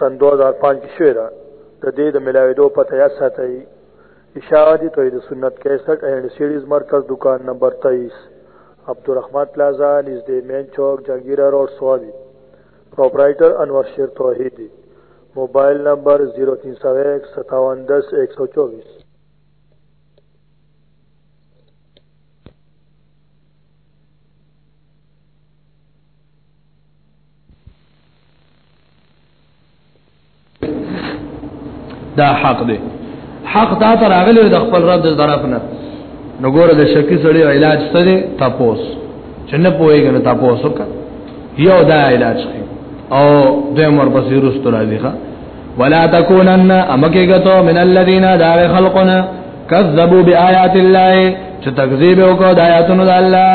سن 2005 کې شوې ده د دې د ملاویدو پته یا ساتئ اشاعتی توحید سنت 61 اینڈ سیریز مرکز دکان نمبر 23 عبدالرحمن پلازا نزدې مین چوک جهانگیر روډ سوابي پرپرایټر انور شیر توحیدی موبایل نمبر 03015710124 دا حق دی حق دا تر اغلی د خپل رب د طرف نه نو ګوره د شکی سړی علاج څه دی تپوس چې نه پوهیږي نو تپوس وکړه یو دا علاج کوي او دوی مر پسې رستو راځي ښا ولا تکونن امکیګتو من الذین دا خلقنا کذبوا بیاات الله چې تکذیب وکړه د آیاتونو د الله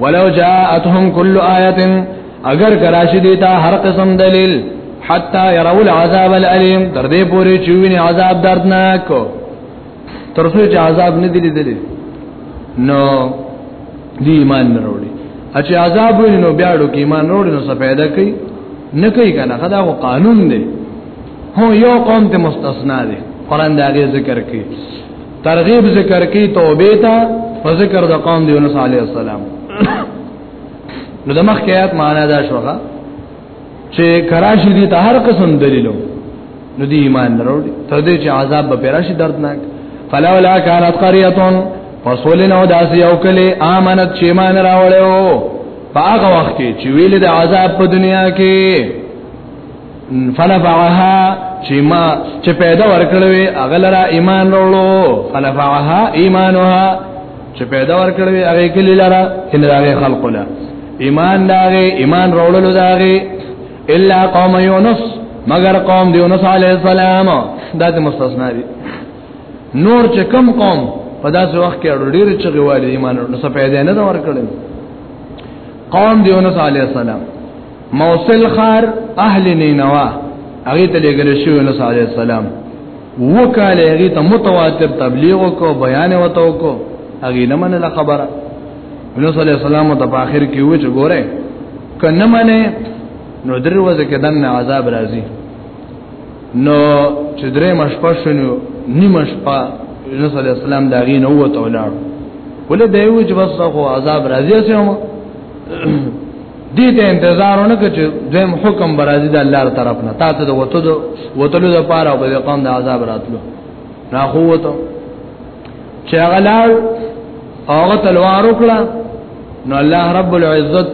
ولو جاءتهم كل آیه اگر کراشی دیتا هر قسم دلیل حتا يروا العذاب الالم تر دې پوري چې ویني عذاب دردناک تر څو چې عذاب نه دی لیدلی نو دی ایمان نه وروړي چې عذاب ویني نو بیا ډو کې ایمان وروړي نو څه پیدا کوي نه کوي کنه خدا کو قانون دی هو یو قوم ته مستثنا دی قران دا ذکر کوي ترغیب ذکر کی توبه تا په ذکر د قوم دی یونس علی السلام نو د مخ کیات معنا دا شوغه چې کراشی دي ته هر قسم دلیلو نو دی ایمان دروړي تر دې چې عذاب به پراشي دردناک فلولا كانت قريه فصولنا داس یو کلی امانت چې مان راوړو په هغه وخت کې چې ویل د عذاب په دنیا کې فنفعها چې ما چې پیدا ورکړوي هغه لرا ایمان وروړو فنفعها ایمانها چې پیدا ورکړوي هغه کلی لرا کله هغه خلق له ایمان داغه ایمان وروړلو داغه الا قوم یونس مگر قوم دی یونس علی السلام دا د مستثنا دي نور چې کم قوم په داسې وخت کې ډېر چې غوالي ایمان نو څه پیدا نه ورکړل قوم دی یونس علی السلام موصل خار اهل نینوا هغه ته لګل شو یونس علی السلام وکاله هغه ته متواتر تبلیغ کو بیان وته کو هغه نه منله خبره یونس علی السلام ته په اخر کې و چې ګوره کنه منه نو دروازه کې دنه عذاب راځي نو چې درې مشپه شنو نیمه شپه یونس علی السلام دا غي نه وته ولاړ ولې دی و چې بس خو عذاب راځي سم دې ته انتظار نه کچې دیم حکم برازي د الله تر طرف نه تاسو د وته د وتلو د پاره او د قوم د عذاب راتلو نه خو وته چې غلال هغه تلوار وکړه نو الله رب العزت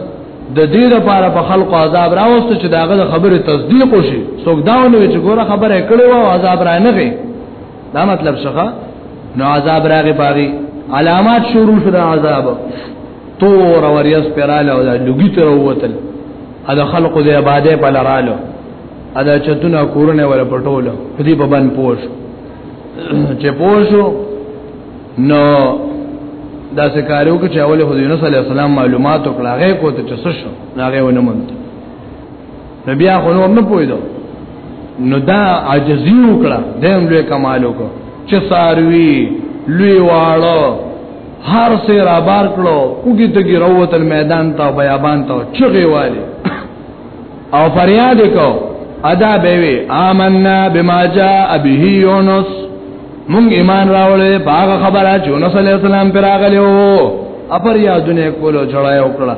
د دې لپاره په خلق عذاب راوست چې داغه خبره تصدیق وشي څوک داونه چې ګوره خبره کړې و عذاب را نه غي دا مطلب څه نو عذاب راغی باغی علامات شروع شو د عذاب تور وریاس پراله او دا لګی تر ووتل ا د خلقو د آبادې په لرالو ا د چتونه کورونه ول پټولو په دې په بن پوش چې پوشو نو دا څه کارو کې چې اول خو یونس علی السلام معلومات وکړه هغه کوته چې څه شو هغه ونه مونږ نو بیا خو نور نه پویدو نو دا عاجزی وکړه دیم لوی کمال وکړه چې ساروی لوی واړو هر سه را بار کړو وګی ته ګروت میدان ته بیابان ته چغي والی او فریاد کو ادا بیوی آمنا بما جاء به یونس مونږ ایمان راوړې باغ خبره چې یونس علی السلام پر راغلو اپر یادونه کولو جړای وکړه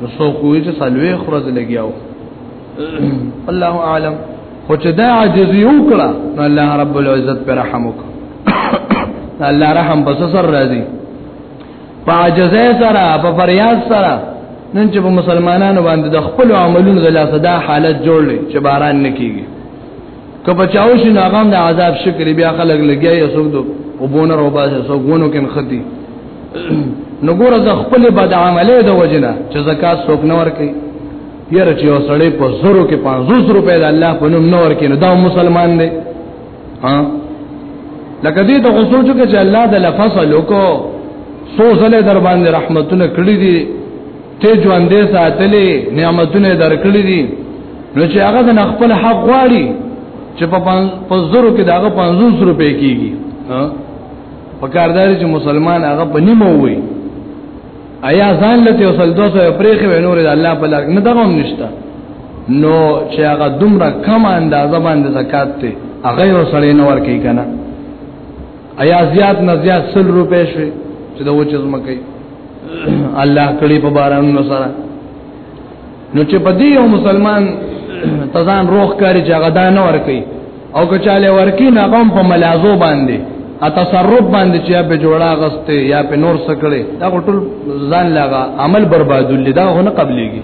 نو سو کوی چې سلوي خرز لګیاو الله اعلم خو چې دا عجز یو کړه نو الله رب العزت پر رحم وک الله رحم بس سر راځي په عجز سره په فریاد سره نن چې په مسلمانانو باندې د خپل عملونو د لاسه دا حالت جوړلې چې باران نکېږي که بچاو شي ناغام د عذاب شکر بیا خلک لګیا یې سوګ دو او بونه رو باسه سوګ ونه کین ختی نو ګوره د خپل بد عمله د وجنه چې زکات سوک نه ورکي یره چې وسړې په زرو کې 500 روپے د الله په نوم نه ورکي نو دا مسلمان دی ها لکه دې ته غوسو چې الله د لفظ لوکو سو زله در باندې رحمتونه کړې دي ته ژوندې ساتلې نعمتونه درکړې دي نو چې هغه د خپل حق غواړي چې په پنځورو کې داغه 500 روپے کیږي ها په کاردار چې مسلمان هغه په نیمه وي ایا ځان لته وصل دوسه پرېخه ونور د الله په لار نه دغه نشته نو چې هغه دومره کم اندازه باندې زکات ته هغه یو سړی نه ورکی کنه ایا زیات نه زیات سل روپې شوي چې د وچ زمکه الله کړي په بارانونو سره نو چې په دې یو مسلمان تزان روخ کاری چې هغه دانه ور کوي او که چاله ورکی نه قوم په ملازو باندې ا تصرف باندې چې په جوړا غسته یا په نور سکړي دا ټول ځان لغه عمل بربادول دا هونه قبليږي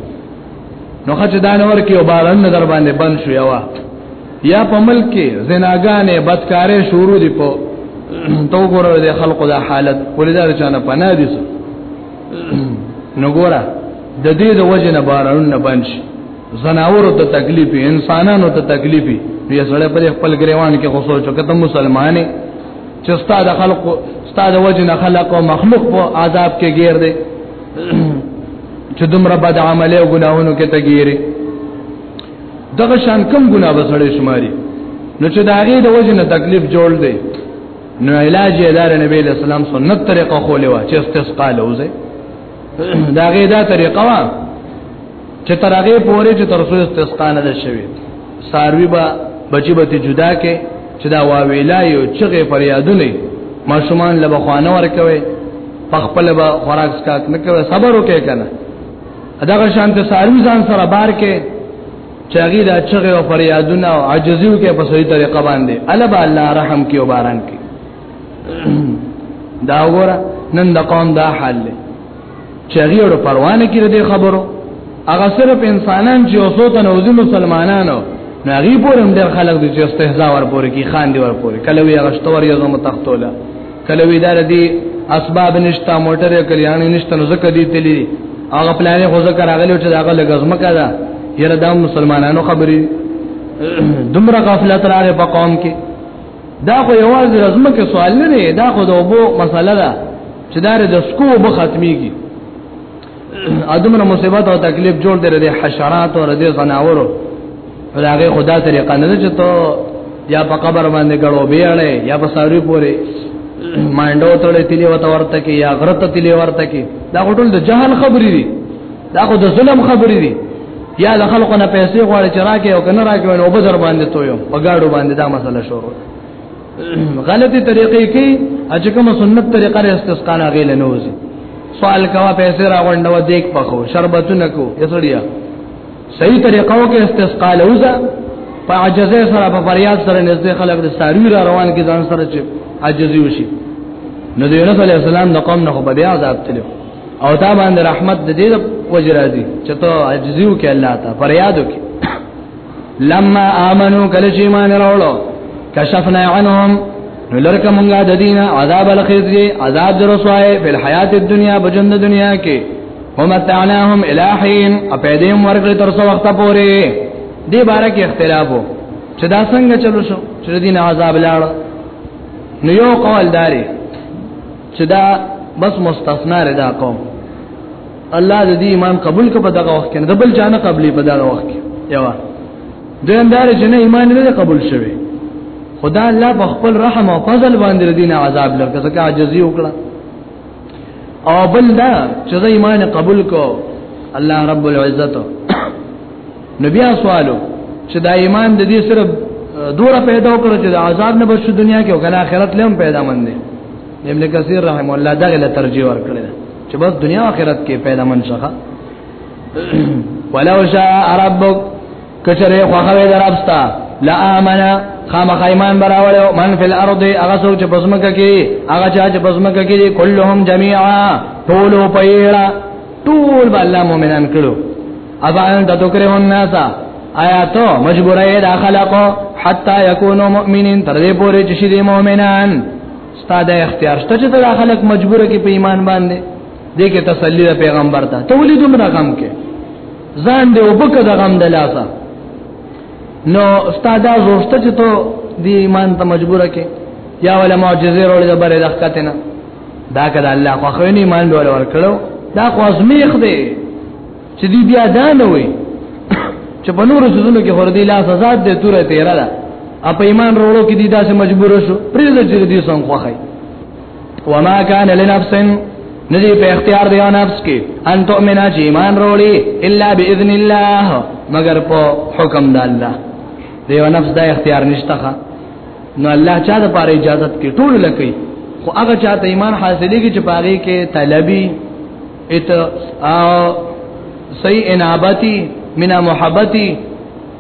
نو خچ دان ورکی او باران در باندې بند شو یوا یا په ملک کې زناګانې بدکارې شروع دي په تو ګورو د خلقو د حالت ولیدار چانه پناه دي نو ګوره د دې د وجه نه باران نه بند شي زناورو ته تکلیف انسانانو ته تکلیف یې سره په خپل ګریوان کې غوسو چې کته مسلمانې چې ستاد خلق ستاد وجه نه خلق او مخلوق په عذاب کې گیر دی چې دومره بد عمله او ګناهونو کې تګيري دغه شان کم ګناه بسړې شماري نو چې داغه د وجه نه تکلیف جوړ دی نو علاج یې دار نبی له سلام سنت طریقه خولې وا چې استسقا لوزه داغه دا طریقه وا چې تر هغه پورې چې تر څو استسقا نه ده شوی ساروی با بچی به جدا کې چې دا واویلا یو چغه فریادونه ماشومان لبه خوانه ورکوي پخپل به خوراک سکات نه کوي صبر وکړي کنه اداغه شانت ساروی ځان سره بار کې چاغي دا چغه او فریادونه او عجزیو کې په صحیح طریقه باندې الب الله رحم کې او باران کې دا وره نن د قوم دا حال دی چې غیړو پروانه کړي د خبرو هغه صرف انسانان چې اوسو ته نوځي مسلمانانو نغي پورم ډېر خلک دي چې استهزاء ور پورې کی خان دی ور پورې کله وی هغه شتور یو زمو تختوله کله وی دار دي اسباب نشتا موټر کلیان نشتا نو زکه دي تللی هغه پلان خو زکه راغلی چې هغه لګزمه کړه یره دا مسلمانانو خبرې دومره غفلت راغې په قوم کې دا خو یوازې رزمه کې سوال نه دی دا خو د وبو مسله ده چې دا د سکو به ختميږي ادمره مصیبت او تکلیف جوړ دی د حشرات او د زناورو راغه خدا طریقه نه چې ته یا په قبر باندې ګړو بیاړې یا په ساری پورې مانډو تړې تلی وته ورته کې یا غرت تلی ورته کې دا ټول د جهل خبرې دي دا خو د ظلم خبرې دي یا د خلکو نه پیسې غواړي چې راکې او کنه راکې او به در باندې تویو په گاډو باندې دا مسله شروع غلطی طریقې کې اجه کوم سنت طریقه ر استسقا نه غیل نه وځي سوال کوا پیسې راغونډه و دیک پخو شربتونه کو یسړیا صحیح طریقو کې استسقا لوزه په عجزه سره په فریاد سره نږدې خلک د ساروی را روان کې ځان سره چې عجزي وشي نو د یونس علی السلام د قوم نه خو بیا عذاب تلو او تا باندې رحمت د دې وجه راځي چې ته عجزیو کې الله ته فریادو کې لما امنو کله چې ایمان راوړو کشفنا عنهم لرک مونږه د دینه عذاب الخزي عذاب درسوای په حیات الدنیا بجند دنیا کې ومتعناهم الہین اپیدیم ورګل تر څو وخت پورې دې باره کې اختلافو چې دا څنګه چلو شو چې دین عذاب لاړ نو یو قول داري چې دا بس مستثنا لري دا قوم الله دې ایمان قبول کړي په دغه وخت کې د بل جانه قبلي په دغه وخت کې یوا دین دار چې نه ایمان نه قبول شوی خدا الله په خپل رحم او فضل باندې دین عذاب لرګه ځکه عاجزي وکړه او بل دا چې ایمان قبول کو الله رب العزت نو بیا سوالو چې دا ایمان د دې سره دوره پیدا وکړو چې د عذاب نه بچو دنیا کې او کله آخرت لهم پیدا مند دي ابن کثیر رحم الله دغه له ترجیح ورکړل چې بس دنیا او آخرت کې پیدا من شخه ولو شاء ربک کچره خو خوي درپستا لا امنا خامخ ایمان براول من فی الارض هغه سوچ چې بسمکه کې هغه چا چې بسمکه کې کلهم جميعا ټول پیرا ټول بل مؤمنان کړو ابا انت تکره الناس آیا تو مجبور اے دا خلقو حتا یکونو مؤمنین تر دې پورې چې شې مؤمنان استاد اختیار شته چې دا خلق مجبور کې په ایمان باندې دې کې تسلی د پیغمبر ته ته ولې دومره غم کې ځان دې وبکه د غم د لاسه نو استاد زوسته چې ته دې ایمان ته مجبور کې یا ولا معجزې رول د بره دختنه دا کله الله خو خو نه ایمان ډول ور کړو دا خو ازمیخ دی چې دی بیا دا نه وي چې په نور سوزونو کې هردي لا سزا دې توره تیرا ده اپ ایمان وروړو کې دی دا چې مجبور شو پرې دې چې دې څنګه خوخه وما كان لنفس ندی په اختیار دی او نفس کې ان تؤمنا چې ایمان وروړي الا باذن الله مگر په حکم د الله دیو نفس دا اختیار نشته نو الله چا د پاره اجازه کې ټول لکې خو هغه چاته ایمان حاصلېږي چې پاره کې طلبي ایت صحیح انابتی منا محبتی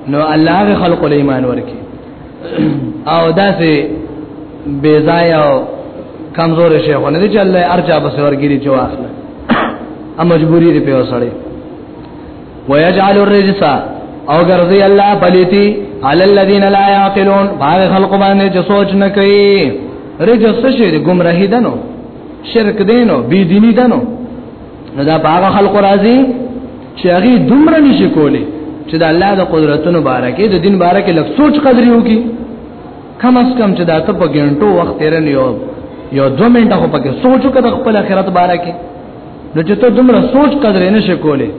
نو الله خلق له ایمان ورکی او داسې بے ځای او کمزور شي خو نه دي چې الله ارجا بس ورګيري چې واخله ا مجبوری دی په وسړي ويجعل الرجس او ګرځي الله بليتي على الذين لا يعقلون باغ خلق باندې چې سوچ نه کوي رجس شي ګمراهي دنو شرک دینو بی دینی دنو نو دا باغ خلق راضی چې هغه دومره نشي کولی چې د الله د قدرتونو بارکه د دین بارکه لږ سوچ قدرې وکي کم اس کم چې دا ته په ګڼټو وخت تیر نه یو یو دو منټه خو پکې سوچو کړه خپل آخرت بارکه نو چې ته دومره سوچ قدرې نشي کولی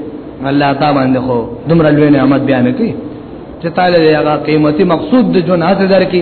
الله تعالی باندې خو دومره لوی نعمت بیان کړي چې تعالی هغه قیمتي مقصود د جون هڅه درکې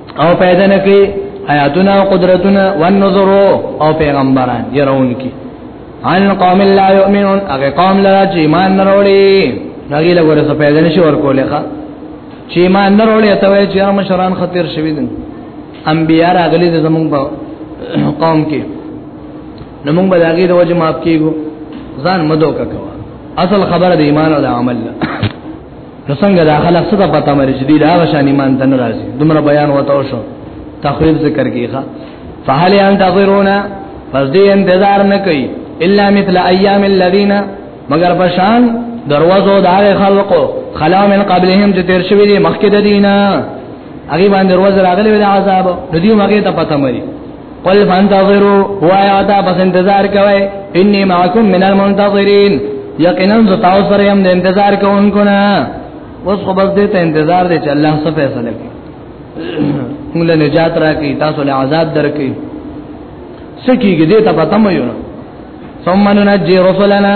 او پیدا نه کوي آیاتنا او قدرتنا والنظر او پیغمبران يرون کی ان قوم لا يؤمنون هغه قوم لا چې ایمان نه وروړي هغه له ورسره پیدا نشي ورکولې ښا چې ایمان نه وروړي ته وایي چې مشران خطر شوی دي انبیا راغلي د زمونږ په قوم کې نو موږ به داګه د وجه معاف کیږو ځان مدو کا کوا اصل خبره د ایمان او د عمل نو څنګه دا خلک څه پتا مری چې دی دا غشان ایمان ته ناراضي دومره بیان وته شو تخویب ذکر کیخه فهل انتظرونا پس دې انتظار نه کوي الا مثل ايام الذين مگر پشان دروازو دار خلقو خلا من قبلهم چې تیر شوی دي مخکې د دینه هغه باندې ورځ راغلی وي د عذاب نو دی مګه ته پته مری قل فانتظروا وایا تا بس انتظار کوي انی معکم من المنتظرین یقینا زه تاسو سره هم د انتظار کوونکو نه اوس خو بس دې ته انتظار دی چې الله څه فیصله کوي موږ له نجات راکړي تاسو له عذاب درکړي سکیږي دې ته پته مې یو ثم ننجي رسلنا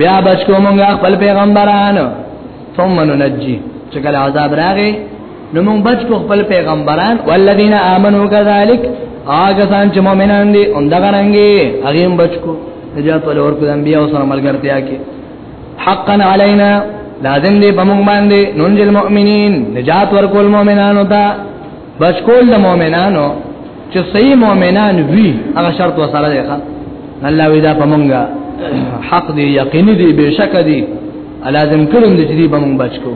بیا بچو موږ خپل پیغمبرانو ثم ننجي چې کله عذاب راغی نو موږ بچ کو خپل پیغمبران والذین آمنو کذالک هغه سان چې مؤمنان دي هم دا غننګي هغه هم بچ کو نجات ول اور کو انبیاء او سره ملګرتیا کې حقا علینا لازم دی په موږ باندې ننجل مؤمنین نجات ورکول مؤمنانو ته بچ کول د مؤمنانو چې صحیح مؤمنان وی هغه شرط وسره دی ښا الله وی دا په موږ حق دی یقین دی بشک دی لازم کړم دې چې دې بمون بچ کو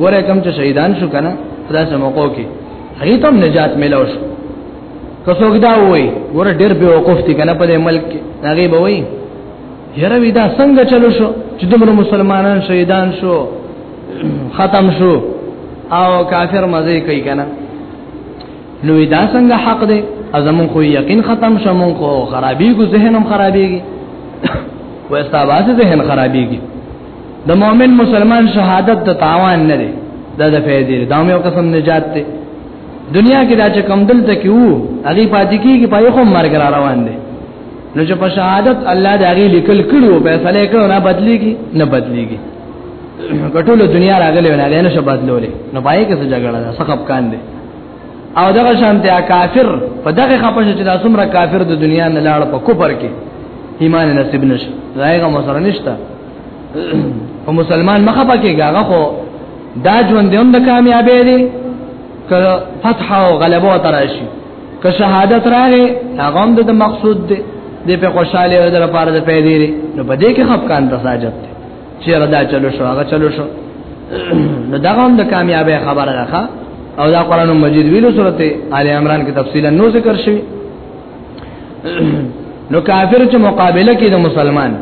ګوره کوم چې شهیدان شو کنه دا سموکو کې هغه ته نجات ملو شو کڅوګ دا وای ګوره ډېر به وقوف دي کنه په ملک کې هغه به وای یره ودا څنګه چلو شو چې دومره مسلمانان شهیدان شو ختم شو او کافر مزه کوي کنه نو دا څنګه حق دی ازمون خو یقین ختم شمون خو خرابېږي ذهنم خرابېږي وستا واسه ذهن خرابېږي د مؤمن مسلمان شهادت د تاوان نه دی دا د فائدې دا مې یو قسم نجات دی دنیا کې دا چې کم دل تک وو هغه پاتې کیږي په یو مرګ را روان دی نو چې په شهادت الله د هغه لیکل کړو په فیصله کړو نه بدليږي نه بدليږي کټول دنیا راغلی نه نه شو بدلولې نو پای کې څه جګړه ده سخب کان دي او دغه شانته کافر په دغه خپش چې دا څومره کافر د دنیا نه لاړ په کوپر کې ایمان نصیب نشي زایغه مسره نشته او مسلمان مخه پکې هغه خو دا ژوند هم د کامیابی دی که فتح او غلبه تراشي که شهادت راغی هغه هم د مقصود دی د په خوشاله او د لپاره د پیدې نو په دې کې خفقان تساجت دی چیرې دا چلو شو هغه چلو شو نو دا هم د کامیابی خبره ده او دا قران مجید ویلو سورته آل عمران کې تفصیلا نو ذکر شوی نو کافر چې مقابله کوي د مسلمان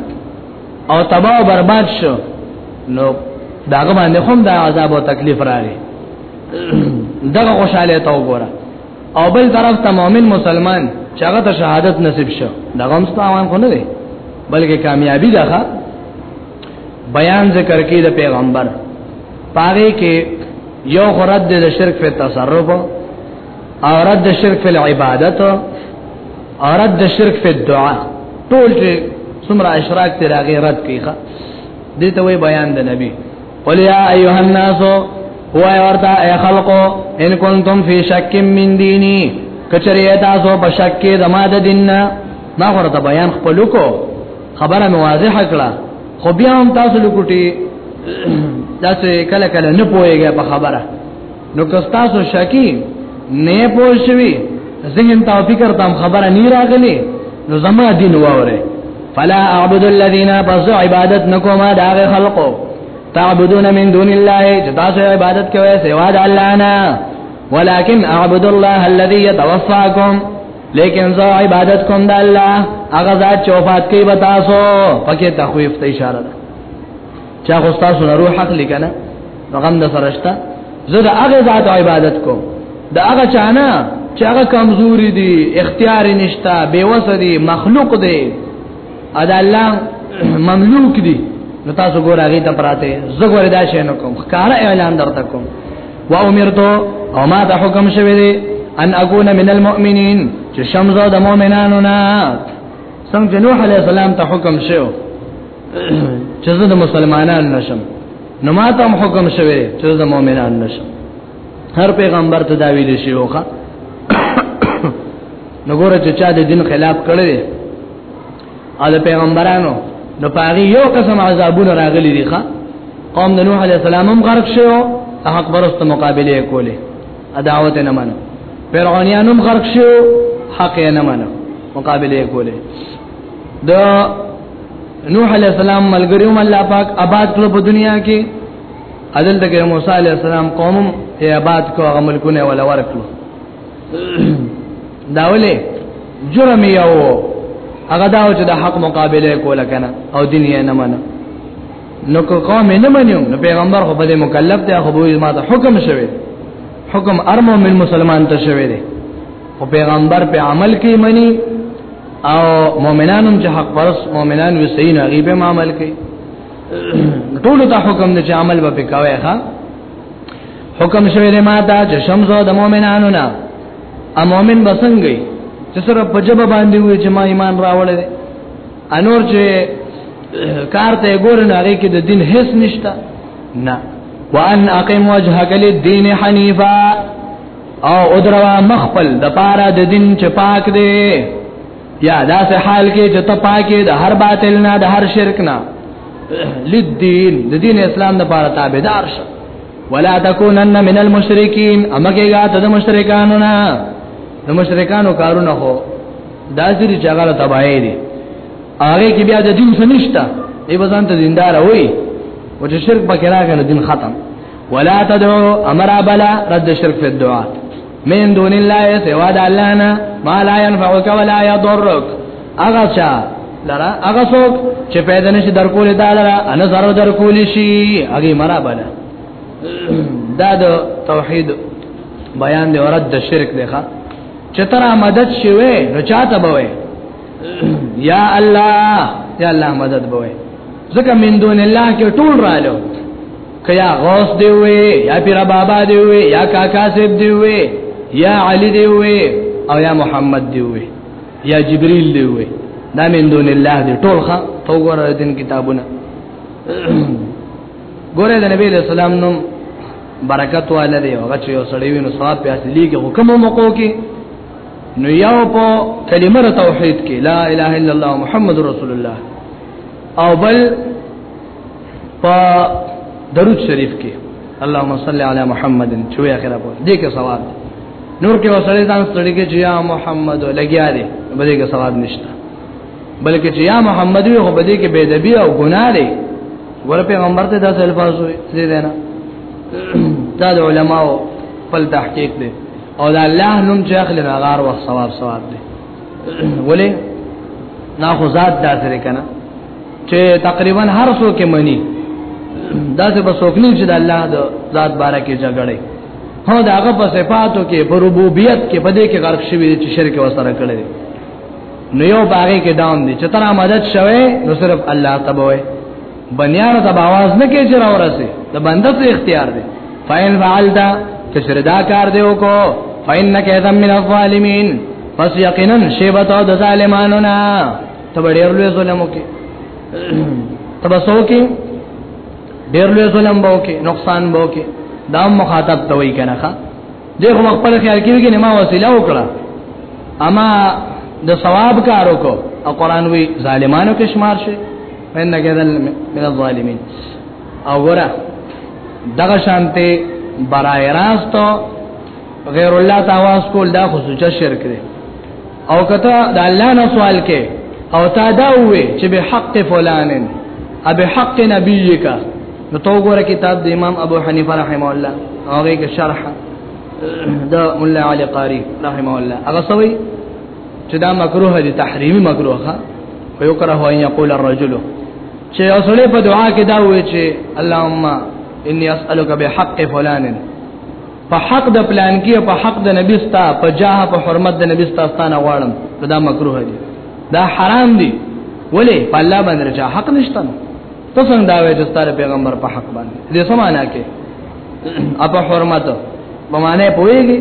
او تباہ او برباد شو نو داغه باندې هم دا عذاب او تکلیف راغی دغه خوشاله ته وګوره او بل طرف ته مؤمن مسلمان چې هغه ته شهادت نصیب شو دا هم ستاوان خو نه دی بلکې کامیابی ده بیان ذکر کې د پیغمبر پاره کې یو خرد د شرک په تصرف او رد شرک په عبادت او رد شرک په دعا ټول چې څومره اشراک تر هغه رد کیخه دې ته وی بیان د نبی قل یا ایها الناس هو ورتا ای خلقو ان کنتم فی شک من دینی کچری تاسو په شک کې د ما د دین نه ما ورته بیان خپل کو خبره مې واضح کړه خو بیا هم تاسو لکوټي داسې کله کله نه پويږي په خبره نو کستاسو شکی نه پوښوي ذهن ته فکر تام خبره نه راغلي نو زما دین وره فلا اعبد الذين بس عبادت نکوم دا خلقو تعبدون من دون الله جتاسو عبادت کوي سوا د الله نه ولكن اعبد الله الذي يتوفاكم لیکن زه عبادت کوم د الله هغه ذات چې وفات کوي بتاسو پکې تخویف ته اشاره ده چا خو تاسو نه روح اخلي کنه غم د سرشتہ زه د هغه ذات عبادت کوم د هغه چانه چې هغه کمزوري دي اختیار نشتا بیوس دي مخلوق دي ادا الله مملوک دي نو تاسو ګور هغه ته پراته زه ګور دا شي نو کوم ښکارا اعلان درته کوم و امرتو او ما ته حکم شوی دی ان اكون من المؤمنين چې شمزه د مؤمنانو نه څنګه نوح عليه السلام ته حکم شوی چې زه د مسلمانانو نشم نو ما ته حکم شوی چې زه د مؤمنانو نشم هر پیغمبر ته دا ویل شي وخه نو ګوره چې چا د دین خلاف کړی او د پیغمبرانو نو پاغي یو قسم عذابونه راغلي دي ښا قوم د نوح علی السلام هم غرق شو حق برست مقابله کوله اداوت نه منو فرعونیان هم غرق شو حق نه منو مقابله کوله د نوح علی السلام ملګریوم الله پاک آباد کړو په دنیا کې عدل دغه موسی علی السلام قوم یې آباد کو هغه ملکونه ولا ورکړو داوله جرم یو هغه دا چې د حق مقابله کوله کنه او دین یې نه منه نو کو قوم نه منیو نو پیغمبر خو بده مکلف دی خو به ما ته حکم شوی حکم ارمو من مسلمان ته شوی دی خو پیغمبر په عمل کې مني او مؤمنانو چې حق پرس مؤمنان وي صحیح نه غیبه عمل کوي ټول ته حکم دی چې عمل به کوي ښا حکم شوی دی ماته چې شمس د مؤمنانو نه ا مؤمن بسنګي چې سره په جبه باندې وي چې ما ایمان راوړل انور چې کار ته ګور نه لري کې د دین هیڅ نشتا نه وان اقم وجهك للدين حنيفا او ادروا مخفل د پاره د دین چې پاک دی یا داسې حال کې چې ته پاکې د هر باطل نه د هر شرک نه لدین د دین اسلام د پاره تابعدار شه ولا تکونن من المشرکین امګه یا ته د مشرکانو نه د مشرکانو کارونه هو دا ځری چې هغه تبعې دي هغه کې بیا د دین سنشتہ ای وزن ته دیندار وای او چې شرک پکې راغی نو دین ختم ولا تدعو امر بلا رد شرک فی الدعاء من دون الله سوا د الله نه ما لا ينفعك ولا يضرك اغه چا لرا اغه څوک چې پیدا نشي درکول دا لرا انا زرو درکول شي اغه مرا بلا دا د توحید بیان دی ورد د شرک دی ښا چې تر مدد شوي نو چاته بوي یا الله یا الله مدد بوي ځکه من دون الله کې ټول رالو کیا غوث دی وی یا پیر بابا دی وی یا کاکا صاحب دی وی یا علی دی وی او یا محمد دی وی یا جبريل دی وی دا من دون الله دی ټول ښا تو ګور دین کتابونه ګوره د نبی له سلام نوم برکت والا دی هغه چې وسړی وینو ثواب په اصلي کې حکم موقو کې نو یو په کلمه توحید کې لا اله الا الله محمد رسول الله او بل په درود شریف کې اللهم صل علی محمد چې وی اخره په دې کې ثواب نور کې وسړې ځان ستړي کې چې یا محمد لګیا دې په دې کې ثواب نشته بلکې چې یا محمد وی خو په دې کې بيدبي او ګناه لري ور پیغمبر ته داسې الفاظ وي دې نه دا د علماو خپل تحقیق دی او دا الله نوم چې اخلي نغار وخت ثواب ثواب دی ولې نا خو ذات دا سره کنه چې تقریبا هر څوک مني دا څه په څوک نه چې د الله د ذات باره کې جګړه هو دا هغه په صفاتو کې په ربوبیت کې په دې کې غرق شوی چې شرک وسره کړی نو یو باغې کې داون دي چې تر مدد شوه نو صرف الله تبوي بنیان ته आवाज نه کې چې راورسي د بنده ته اختیار دی فاین فعلتا تشردا کار دی وکړو فینک اذم من الظالمین پس یقینا شیبتو د ظالمانو نه ته ډېر لوی ظلم وکي تبسو کې ډېر لوی ظلم به وکي نقصان به وکي دا مخاطب ته وایي کنه ښا دغه مخبل خیال کیږي نه ما وسیله وکړه اما د ثواب کار وکړو او قران وی ظالمانو کې شمار شي ان کذل من الظالمین او ورا دغه شانته برای راستو غیر الله تعالی کول دا خصوصا شرک دی او کته د الله نه سوال کې او تا دا وې چې به حق فلانن ابه حق نبیک نو تو ګوره کتاب د امام ابو حنیفه رحم الله هغه کې شرح د مولا علی قاری رحم الله هغه سوي چې دا مکروه دي تحریمی مکروه ها یو کرا هو ان یقول الرجل چې اوسله په دعا کې دا وې چې اللهم اني اسالک بحق فلانن په حق د پلان کې په حق د نبی ستا په جاه په حرمت د نبی ستا ستانه غواړم دا مکروه دي دا حرام دي ولې په الله باندې رجا حق نشته ته څنګه دا وایې چې ستاره پیغمبر په حق باندې دې سمانا کې اپ حرمت په معنی پويږي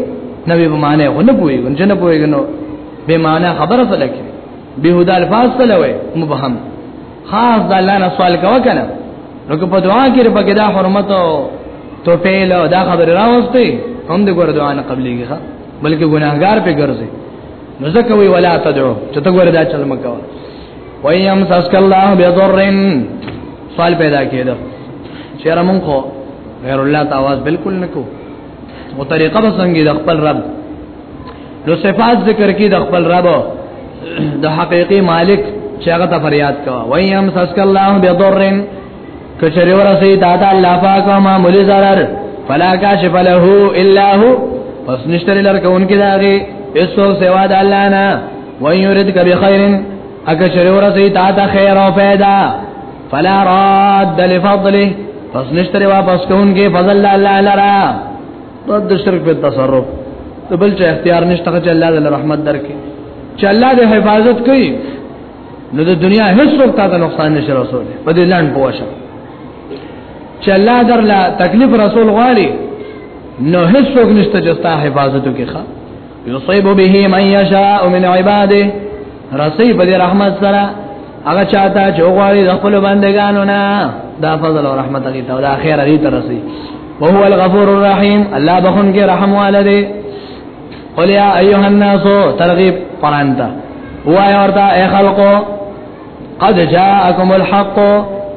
نبی په معنی خو نه پويږي چې نه پويږي نو به معنی خبره څه لکه به هدا الفاظ څه لوي مبهم خاص د الله نه سوال کا وکنه نو که په دعا کې په کې دا حرمت او توپیل او دا خبر راوستي هم د ګور دعا نه قبليږي بلکې ګناهګار په ګرځي نو ځکه وی ولا تدعو چې ته ګور دا چل مکو ویم سسک الله بضرن سوال پیدا کېده چیرې مونږ خو غیر الله تعالی بالکل نکو او طریقه به څنګه د خپل رب نو صفات ذکر کی د خپل رب د حقيقي مالک چې هغه ته فریاد کوه ویم سسک الله بضرن کچری ورسی تا ته الله پاک ما مولي zarar فلا کاشف له الا هو پس نشتری لر کوونکی داغي اسو سوا د الله نه وان يردك بخير اګه چری ورسی تا ته خیر او پیدا فلا راد لفضله پس نشتری واپس کوونکی فضل الله لرا د شرک په تصرف د بل چا اختیار نشته چې الله دې رحمت درکې چې الله دې حفاظت کوي نو د دنیا هیڅ وخت ته نقصان نشي رسول په دې لاند پوښه چې الله در لا تکلیف رسول غالي نو هیڅ وخت نشته چې ستا حفاظت وکړي یصيب به من يشاء من عباده رسي په رحمت سره هغه چاته چې غواړي د خپل بندگانو نه دا فضل او رحمت هغه ته دا خیر هغه ته رسي او هو الغفور الرحیم الله بخون کې رحم والده قل یا ایها الناس ترغیب قران ته وای ورته اے خلقو قد جاءکم الحق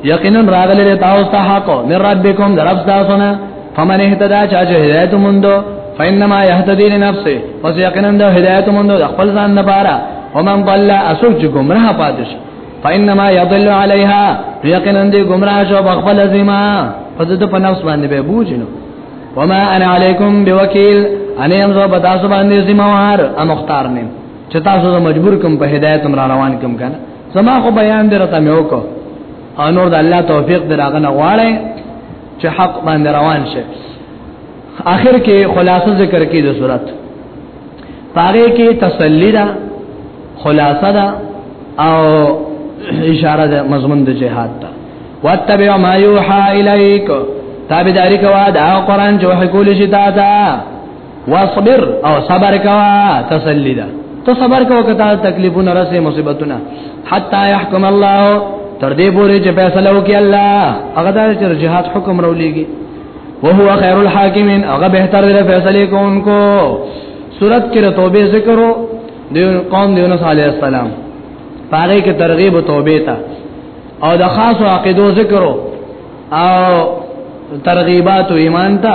یقینا راغله تاسو ته حق من ربکم درب تاسو نه فمن اهتدى چا چې هدایت موندو فینما یهتدی لنفسه پس یقینا د هدایت موندو د خپل ځان لپاره ومن ضل اسوک چې گمراه پاتې شي فینما یضل علیها یقینا دې گمراه شو بخبل زما پس د په نفس باندې به بوجنو وما انا علیکم بوکیل انا هم زو بتا سو باندې زما وار ا مختار نه چې تاسو مجبور کوم په هدایت را روان کوم کنه زما خو بیان درته مې وکړ انور د الله توفیق دراغنه غواړي چې حق باندې روان شي اخر کې خلاصه ذکر کې د صورت پاره کې تسلی ده خلاصه ده او اشاره ده مضمون د جهاد ته واتبع ما يوحى اليك تابعداري کوا دا قران جو حکول شتا تا واصبر او صبر کوا تسلی ده ته صبر کوا کته تکلیفونه رسې مصیبتونه حتا يحكم الله تر دې پورې چې فیصله وکړي الله هغه د جهاد حکم راولېږي وهو خير الحاکمین هغه بهتر دی فیصله کوونکو سورت کې توبه ذکر د قوم د یونس علی السلام پاره کې ترغیب توبه ته او د خاص عقیدو ذکر او ترغیبات ایمان ته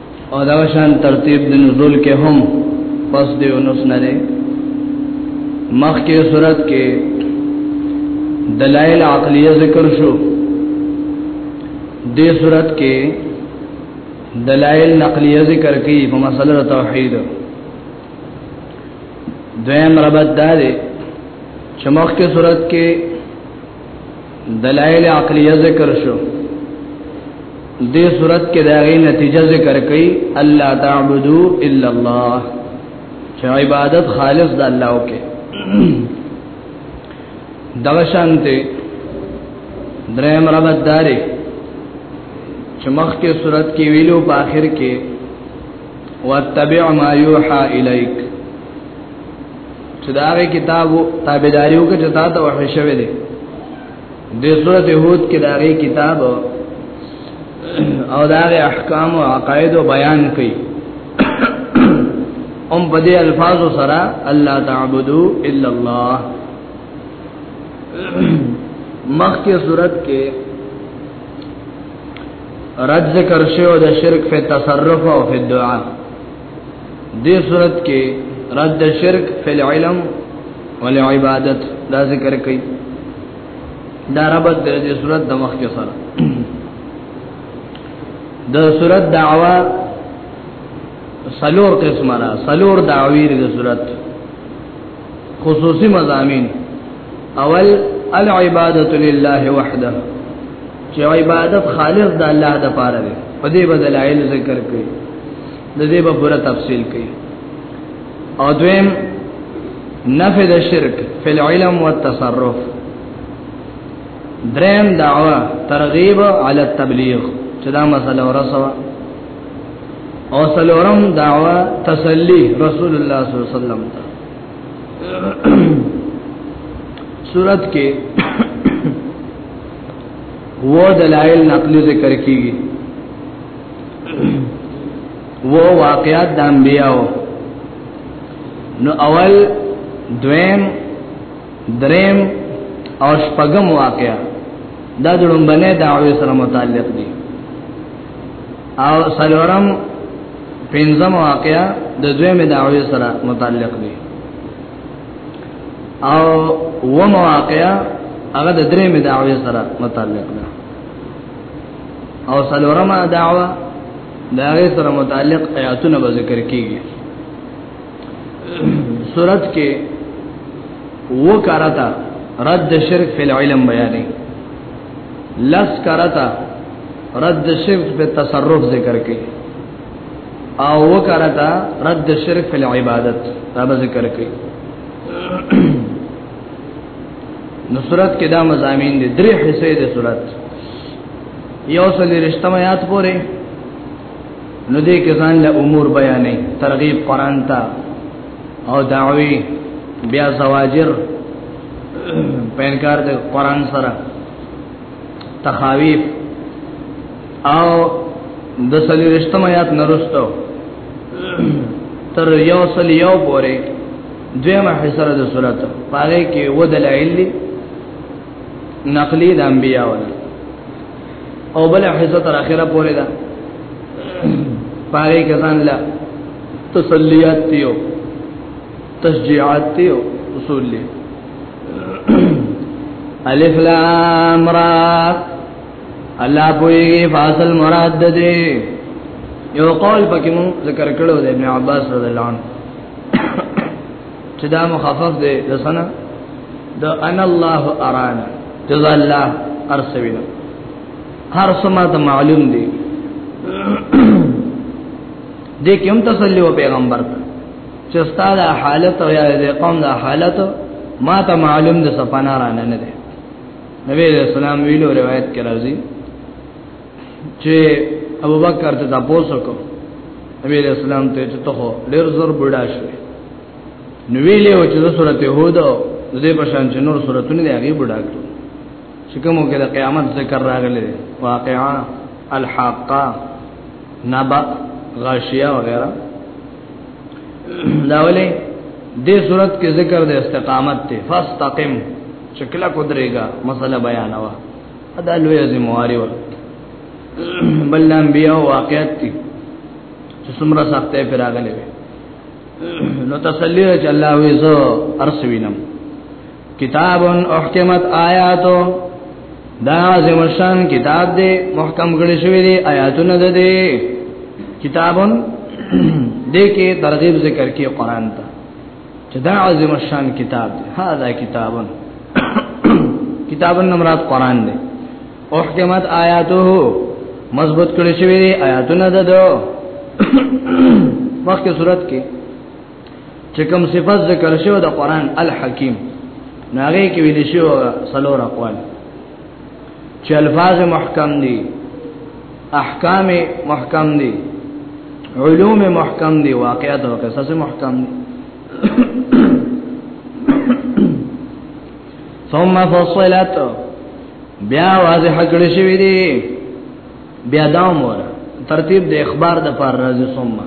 او دا شان ترتیب د نزول کې هم پس د یونس نه دی مخکې صورت کې دلایل عقلیه ذکر شو دې صورت کې دلایل نقلیه ذکر کی په مسله توحید دویم ربط دار چې مخکې صورت کې دلائل عقلیه ذکر شو دې صورت کې دا غي نتیجه ذکر کړي الله تعبدو الا الله چې عبادت خالص د الله وکي دغه شانته دریم ربط داري چې مخکې صورت کې ویلو په آخر کې واتبع ما يوحى اليك چې دا غي کتاب تابعداریو کې جتا ته وحی شوی دی د سورته هود کې دا غي کتاب او دا غي احکام او عقاید او بیان کړي ام په دې الفاظ سره الله تعبدو الا الله مخکې صورت کې رد ذکر شو د شرک په تصرف او په دعا دې صورت کې رد شرک فی العلم والعبادت دا ذکر کوي دا ربط د دې صورت د مخ کې سره د صورت دعوا سلور قسمه را سلور دعوی د صورت خصوصي مزامین اول العبادت لله وحده چې عبادت خالص د الله د پاره دی په دې بدلایل ذکر کوي د دې په پوره تفصیل کوي او دویم نفذ الشرك في العلم والتصرف دریم دعوه ترغیب علی التبلیغ چې دا مسله ورسوه او سلورم دعوه تسلی رسول الله صلی الله علیه وسلم ته صورت کې و دلائل نقلی ذکر کیږي و واقعات د انبیاو نو اول دویم دریم او شپږم واقعا دا جوړمبنه دعوی سره متعلق دي او سلورم پنځم واقعا د دویم دعوی سره متعلق دي او و مواقعا هغه د دریم دعوی سره متعلق ده او سلورما دعوه دا غي سره متعلق آیاتونه به ذکر کیږي صورت کې و کارتا رد شرک فی العلم بیانې لس کارتا رد شرک په تصرف ذکر کړي او و کارتا رد شرک فی العبادت دا ذکر کړي نو صورت کې دا مزامین دي درې حصے دي صورت یو سل رشتم آیات پورې نو دې کې ځان له امور بیانې ترغیب قران ته او دعوی بیا زواجر پینکار د قران سره تخاویف او د سل رشتم آیات نرستو تر یو سل یو پورې دویمه حصہ د صورت پاره کې و دلایل نقلی د انبیاء ولا او بل حصہ تر اخره پورې ده پاره کې ځان لا تسلیات دیو تشجیعات دیو اصول له الف لام را الله پوری فاصل مراد ده یو قول پکې مو ذکر کړو د ابن عباس رضی الله عنه چې دا مخفف دی د سنه د انا الله ارانا جزا الله ارسوینا هر سما ته معلوم دی دې کوم تسلی و پیغمبر ته چې ستاسو حالت او یا د قوم د حالت ما ته معلوم د سپانا رانه نه ده نبی رسول الله ویلو روایت کې راځي چې ابو بکر ته تاسو کو نبی علیہ السلام ته چې ته ډېر زور بډا شوې نو ویلې و چې د سورته هود د دې په شان چې نور سورتونه دی هغه بډا کړو چې کومو کې د قیامت ذکر راغلی واقعا الحاقه نبأ غاشیه وغیرہ دا ولې دې صورت کې ذکر د استقامت ته فاستقم شکل کو درېګا مسله بیانوا دا لوی ذمہواری و بل انبیاء واقعیت دي چې څومره سختې پراغلې نو تسلی چې الله وې زو ارسوینم کتاب احکمت آیاتو دا زمشان کتاب دې محکم کړی شوی دی آیاتونه ده دې کتابون دې کې ترغیب ذکر کې قران ته چې دا عظیم الشان کتاب دی هاذا کتابن کتابن مراد قران دی احکمت آیاته مضبوط کړی شوی دی آیاتونه ده دو مخکې صورت کې چې کوم صفات ذکر شوی د قران الحکیم ناغه کې ویل شو سلور اقوال چې الفاظ محکم دي احکام محکم دي علوم محکم دي واقعات او قصص محکم دي ثم فصلت بیا واضح کړی شوی دی بیا دا مور ترتیب د اخبار د پر راځي ثم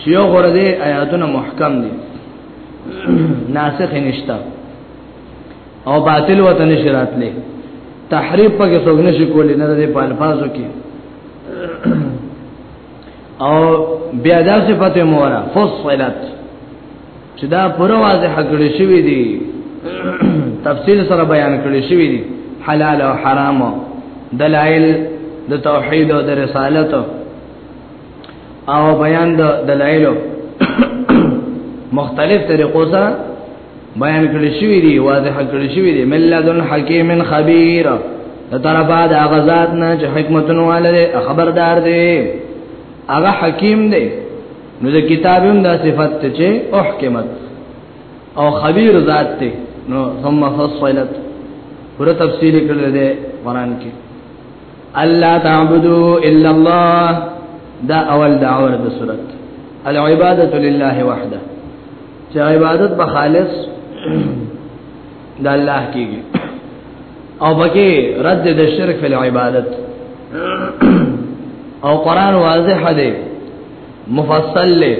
چې یو غره دي آیاتونه محکم دي ناسخ نشته او باطل وته نشی راتله تحریف پکې څوګ نشي کولی نه د په الفاظو کې او بیا دا صفته مورا فصلت چې دا پر واضح کړی شوی دی تفصیل سره بیان کړی شوی دی حلال او حرام دلائل د توحید او د رسالت او بیان د دلایلو مختلف طریقو سره بیان کړی شوی دی واضح کړی شوی دی ملذن حکیم خبیر دا طرفا دا غزاد نه چې حکمتونه والے خبردار دی هغه حکیم دی نو د کتابونو دا صفت ته چې احکمت او خبیر ذات ته نو ثم فصلت پر تفصیل کړل دی قران کې الله تعبدو الا الله دا اول دعوه د سورته العباده لله وحده چې عبادت به خالص د الله کېږي او بګي رد د شرک په عبادت او قران واضح دی مفصل له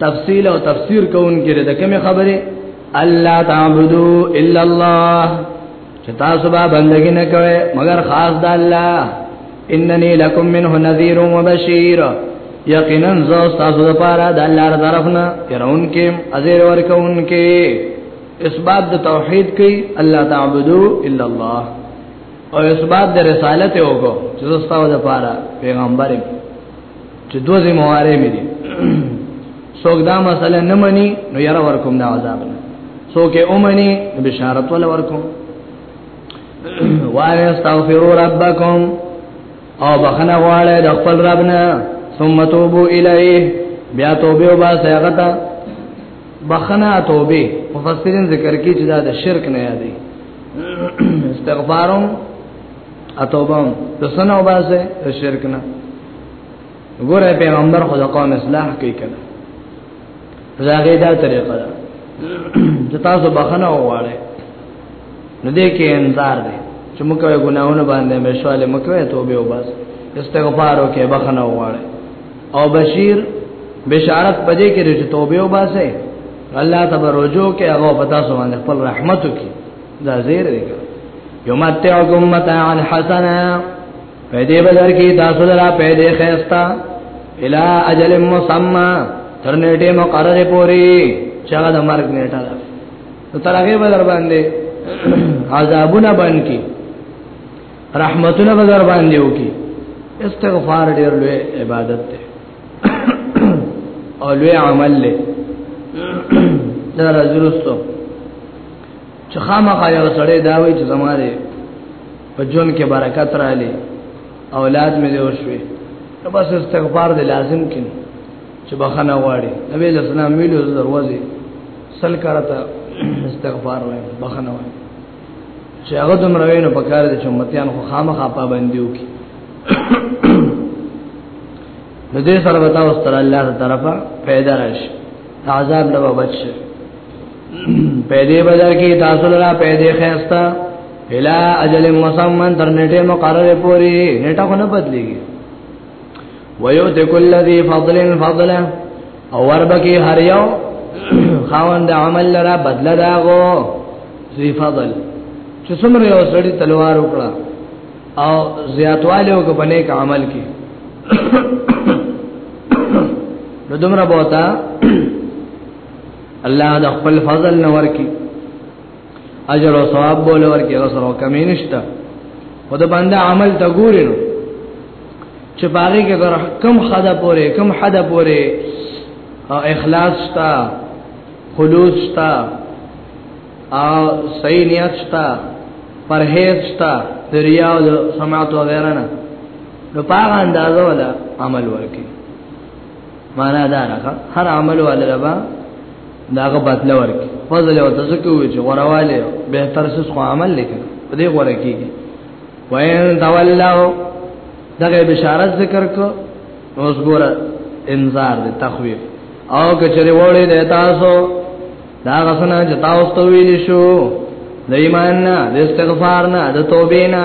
تفصیل او تفسیر کوونکې د کومه خبره الله تعبدو الا الله چې تاسو به بندګی نه کوي مگر خاص د الله انني لکم منه نذير وبشير یقینا زو تاسو د پاره د الله تر طرف نه يرون کې ازیر ور کون کې اثبات د توحید کې الله تعبدو الا الله او اثبات د رسالت وګو چې تاسو د پاره پیغمبرم چې دوه زمواره مې دي څوک دا مسله نه مني نو یاره ورکوم دا عذاب نه څوک یې اومني بشارت ول ورکوم وای استغفروا ربکم او بخنه غواړی د خپل رب نه ثم توبو الیه بیا توبه او با سیغتا بخنه توبه مفسرین ذکر کی چې دا د شرک نه یادې استغفارم اتوبه د سنو باسه د شرک نه ګوره پیغمبر خو د قوم اصلاح کوي کنه زاګه دا طریقه ده چې تاسو بخنه وواړئ نو دې کې انتظار دی چې موږ کوي ګناونه باندې مشواله موږ کوي توبه وباس استغفار او کې بخنه وواړئ او بشیر بشارت پدې کې چې توبه وباسه الله تبارک وتعالى کې هغه پتا سو باندې خپل رحمت وکړي دا زیر دی یمتعکم متاعا حسنا پیدې بدر کې تاسو لرا پیدې خيستا الی اجل مسمى تر نیټه مقرر پوری چې هغه د مرګ نیټه ده نو تر هغه بدر باندې عذابونه باندې رحمتونه بدر باندې وکي استغفار ډیر لوی عبادت ده او لوی عمل له دا رزرستو چې خامخا یو سړی دا وایي چې زماره په جون کې برکت را لې اولاد مې له وشوي نو بس استغفار دې لازم کین چې بخنه واړي نبی له سلام ویلو دروازه سل کرتا استغفار وای بخنه وای چې هغه دوم روینو په کار دي چې امتیان خو خامخا پابندیو کی نو دې سره وتا واستر الله تعالی طرفه پیدا راشي عذاب نه بچ شي پیدې بدر کې تاسو لرا پیدې خیستا الا اجل مسمن تر نیټه مقرر پوری نیټه خو نه بدلیږي ويؤت كل ذي فضل فضلا او وربکی هر یو خاوند عمل لرا بدل داغو ذي فضل چې څومره یو سړی تلوار وکړه او زیاتواله وکړه په نیک عمل کې نو دومره بوتا الله د خپل فضل نور کی اجر او ثواب بول ورکی او سره کمی نشته خود باندې عمل ته ګوري نو چې باغې کې در کم خدا پوره کم حدا پوره او اخلاص شتا خلوص شتا او صحیح نیت شتا پرهیز شتا دریا او سماعت وغیرہ نه نو پاغه اندازو ولا عمل ورکی معنا دا راغه هر عمل ول لبا داغه بدل ورک فضل او تزکو وی چې غرواله به تر څه خو عمل لیکل په دې غوړه کېږي وین تولاو دغه بشارت ذکر کو اوس ګوره انذار دی تخویف او کچره وړي د تاسو دا غسنه چې تاسو ته ویل شو د ایمان نه د استغفار نه د توبې نه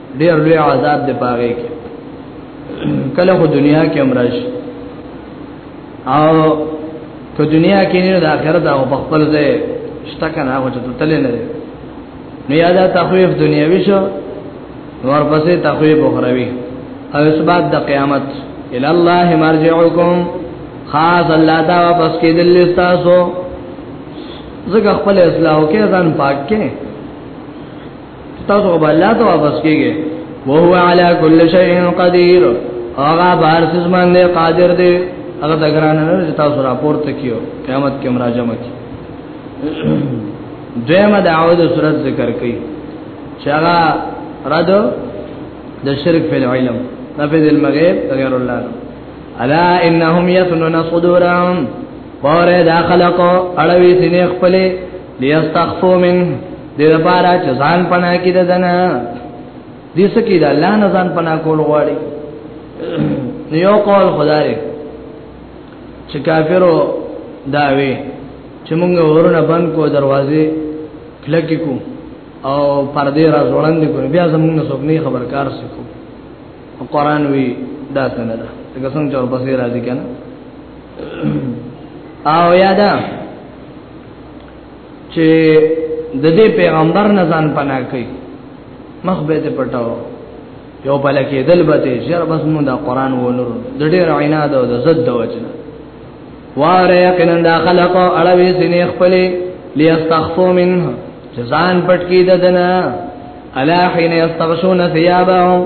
ډیر لوی عذاب دی پاره کې کله خو دنیا کې امرش او که دنیا کې نه د آخرت او په خپل ځای شته کنه هغه چې تل نه لري نو یاد تخویف دنیوي شو نور پسې تخویف اخروی او اسباد د قیامت ال الله مرجعکم خاص الله دا واپس کې دل تاسو زګ خپل اصلاح کې ځان پاک کې تاسو به الله ته واپس کیږئ وهو علی کل شیء قدیر هغه بار سز باندې قادر دی هغه د ګران نه چې تاسو راپورته کیو قیامت کې مراجعه مکی دیمه دعوه د صورت ذکر کړي چې هغه رد د شرک په علم نفذ المغیب غیر الله الا انهم یثنون صدورهم پاره دا خلقو اړوي سینې خپلې ليستخفوا منه دې لپاره چې ځان پناه کې ده دنه دې سکه ده الله نه ځان پناه کول غواړي نو یو قول خدای چې کافرو داوي چې موږ ورونه بند کو دروازې کلک کو او پردې را ځوړند کو بیا زموږ نه څوک نه خبر کار سکو قرآن وی دا څنګه ده څنګه څنګه چور پسې راځي کنه او یادا چې د دې پیغمبر نه ځان پناه کوي مخ به ته پټاو یو بل کې دل به ته شر بس مو دا قران ونور د ډېر عناد او د زد وجنه واره یقینا دا خلق اړوي سینې خپلې ليستخفوا منه جزان پټ کې ددنه الا حين يستغشون ثيابهم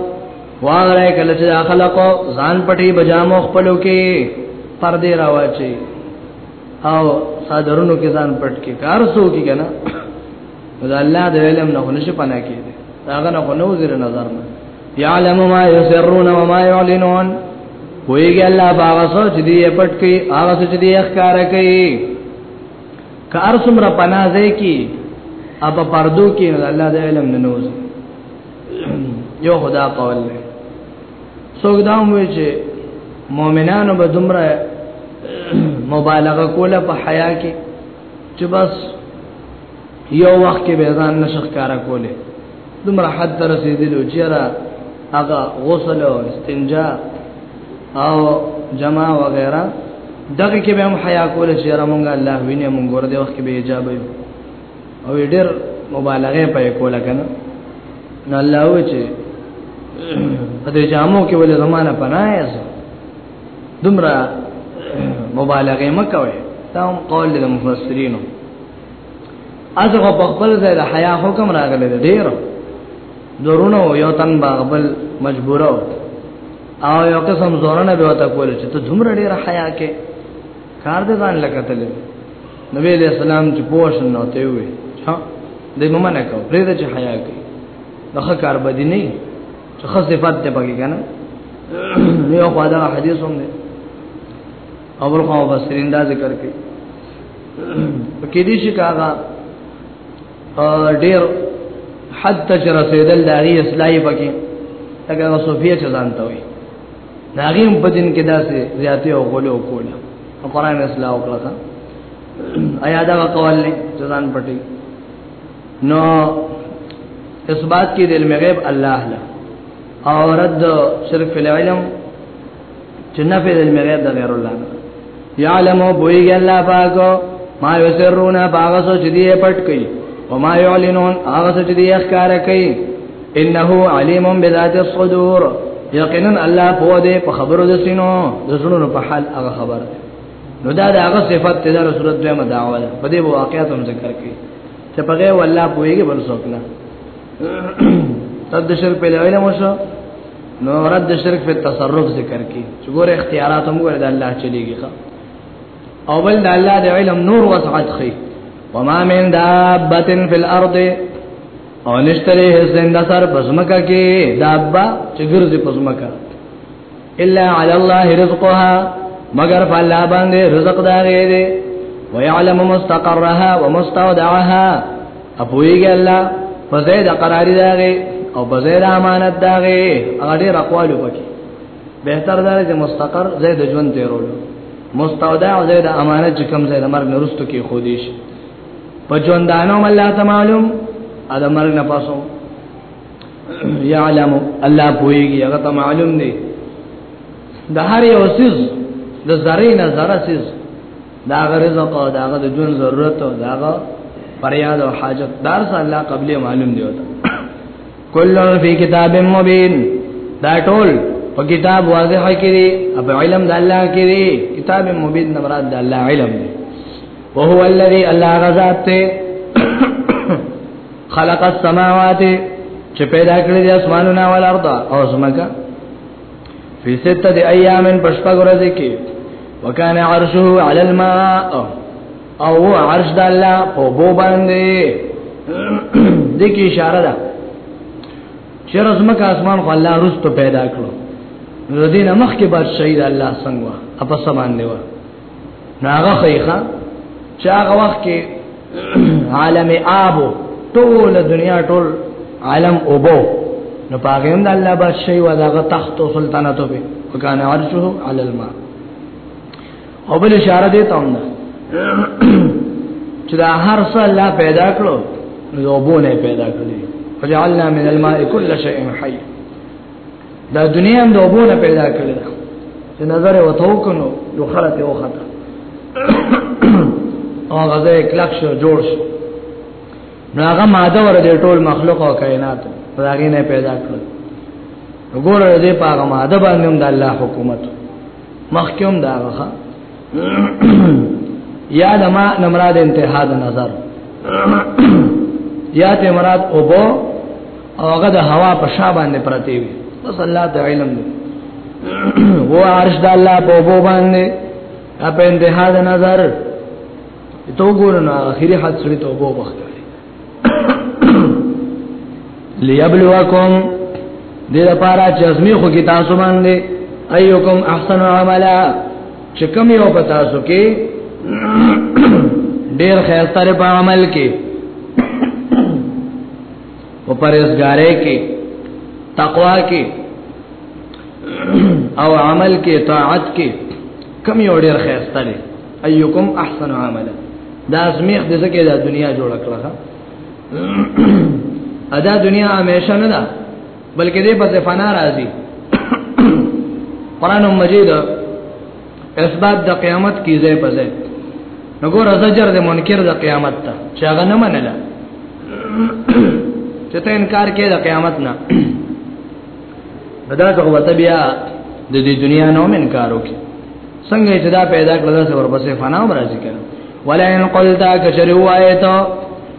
واره کله چې خلق ځان پټي بجامو خپلو کې پردې راوچی او صادرونو کې ځان پټ کې کار سو کې کنه دا الله د علم نه نشي پناه کې دي هغه نه نو زیر نظر نه يعلم ما يسرون وما يعلنون ویږي الله باغ سوچ دی پټ کې هغه سوچ دی اخکار کوي کار سمره پناه ځای کې اپا پردو کې الله د علم نه نوځي یو خدا قول څوک دا وایي چې مؤمنانو به دومره مبالغه کوله په حیا کې چې بس یو وخت کې به ځان نشخ کارا کوله دومره حد تر رسیدلو چې را هغه غسل او استنجا او جما وغیرہ دغه کې به هم حیا کوله چې را مونږه الله ویني مونږ ور دې وخت کې به اجازه او ډېر مبالغه پې کوله کنه نو الله و چې په دې جامو کې ولې زمانہ پناه یې دومره مبالغه مکوي دا هم قول د مفسرینو ازغه په خپل ځای د حیا حکم راغلی دی ډیر زورونه یو تن باغبل مجبورو او یو قسم زورونه به وتا کول چې ته دومره ډیر حیا کې کار دې ځان لکتل نبی علیہ السلام چې پوښن نو ته وي ها دې ممنه کو پرې دې چې حیا کوي دغه کار بدی نه چې خاص صفات ته پکې کنه یو خو دا حدیث هم دی اول خو بصرین دا ذکر کوي پکې دې چې کاغه ډېر حد تجرسیدل دغه اصلاحي پکې هغه صوفیه چلانته وي ناغیم په دین کې داسې زیاتې او غلو کوله قرآن اصلاح وکړه ایا دا قول نه ځان پټي نو اثبات کې د علم غیب الله له او رد شرک فی العلم چې نه فی علم غیب د غیر الله نه یعلم بوئی الله پاک ما یسرون باغ سو چې دی پټ کئ او ما یعلنون هغه سو چې دی ښکار کئ انه علیم بذات الصدور یقینا الله په دې په خبرو د سینو د زړونو په حال هغه خبر نو دا د هغه صفات ته د رسول الله مدعوه ده په دې واقعیت هم ذکر کړي چې په غیر والله پوېږي بل څوک نه تد شر په لویل مو شو نو رد شرک په تصرف ذکر کی چې ګوره اختیارات هم ګوره د الله چلیږي او بل د الله د علم نور وسعت خي وما من دابه فی الارض او نشتره زنده سر پزمکا کې دابه چې ګرځي پزمکا الا علی الله رزقها مگر فلا باندې رزق دا غي دي ويعلم مستقرها ومستودعها اپویګ الله په زید قرار داغه او په زید امانت داغه هغه ډیر اقوال وکړي به تر دا چې مستقر زید ژوند تیرول مستودع زید امانت چې کم زید مرګ نرستو کې خو دیش په ژوند دانو الله ته معلوم ا د مرګ نه پاسو يعلم الله پويږي هغه ته معلوم دی د هر یو سیز د ذره نه ذره سیز دا رزق او دا د جون ضرورت او دا فریاد او حاجت دار صلی الله قبل معلوم دی وته کله فی کتاب مبین دا ټول په کتاب واضح کړي او علم د الله کړي کتاب مبین مراد د الله علم دی وهو الذي الله غزاد خلق السماوات چې پیدا کړی د اسمانونو او الارض او زمکه فی سته دی ایام پشپګ ورځې کې وکانه عرشه علی الماء او عرش د الله په بو باندې د کی اشاره ده چې رزمک اسمان خو الله رستو پیدا کړو ردینه مخ کې باد شهید الله څنګه اپس باندې و ناغه خیخه چاغه وخت کې عالم آبو ټول دنیا ټول عالم اوبو نو پاګه هم د الله بادشاہي و داغه تخت او سلطنت به وکانه عرشه علی الماء او بل اشاره دی ته هم چې دا هر څه الله پیدا کړو نو وبونه پیدا کړی فجعلنا من الماء كل شيء حي دا دنیا هم د وبونه پیدا کړل چې نظر وته وکړو نو خلک یې وخته او غزه کلک شو جوړ شو نو هغه ماده ور دې ټول مخلوق او کائنات راغې نه پیدا کړل وګوره دې په هغه ماده باندې هم د الله حکومت مخکوم دا غخه یا لما نمراد انتها د نظر یا ته مراد اوبو او هغه د هوا په شا باندې پرتی وي بس الله د علم دی و عرش د الله په بو باندې په انتها د نظر ته وګورنه اخیری حد سړي ته وبو وخت ليبلوکم دې لپاره چې ازمی خو کې تاسو باندې ايوکم احسن عملا چې کوم یو پتا سو کې ډېر خیر سره په عمل کې په پرهیزګارۍ کې تقوا کې او عمل کې طاعت کې کم یو ډیر خیرسته دی ايکم احسن عملا دا زمیخ د زکه د دنیا جوړ کړه ادا دنیا همیشه نه ده بلکې دې په فنا راځي قران مجید اسباب د قیامت کې ځای په ځای نګور زجر د منکر د قیامت ته چې هغه نه منله چې ته انکار کې د قیامت نه دا څنګه وته بیا د دې دنیا نو انکار وکړي څنګه چې دا پیدا کړل دا څور پسې فنا هم راځي کړه ولا ان قلتا کشروا ایتو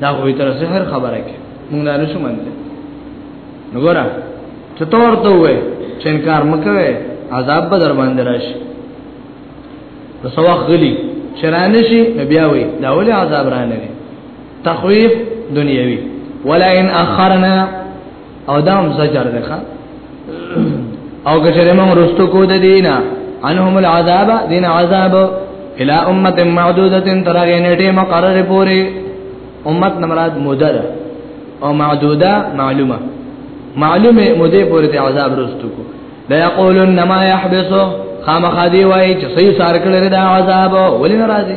دا خو تر سحر خبره کې مونږ نه نشو منځه وګوره چې تور ته وې چې انکار مکوي عذاب به در باندې راشي نو سوا غلي چرانه شي بیا وي دا ولې عذاب رانه تخویف دنیوي ولا ان اخرنا او دا هم زجر ده او کچره موږ رستو کو د دینا انهم العذاب دین عذاب الى امه معدوده ترغه نیټه مقرر پوری امت نمراد مدر او معدوده معلومه معلومه مده پوری د عذاب رستو کو لا یقولن ما يحبسو خامخدی وای چې صحیح سار کړی دا عذاب ولې ناراضي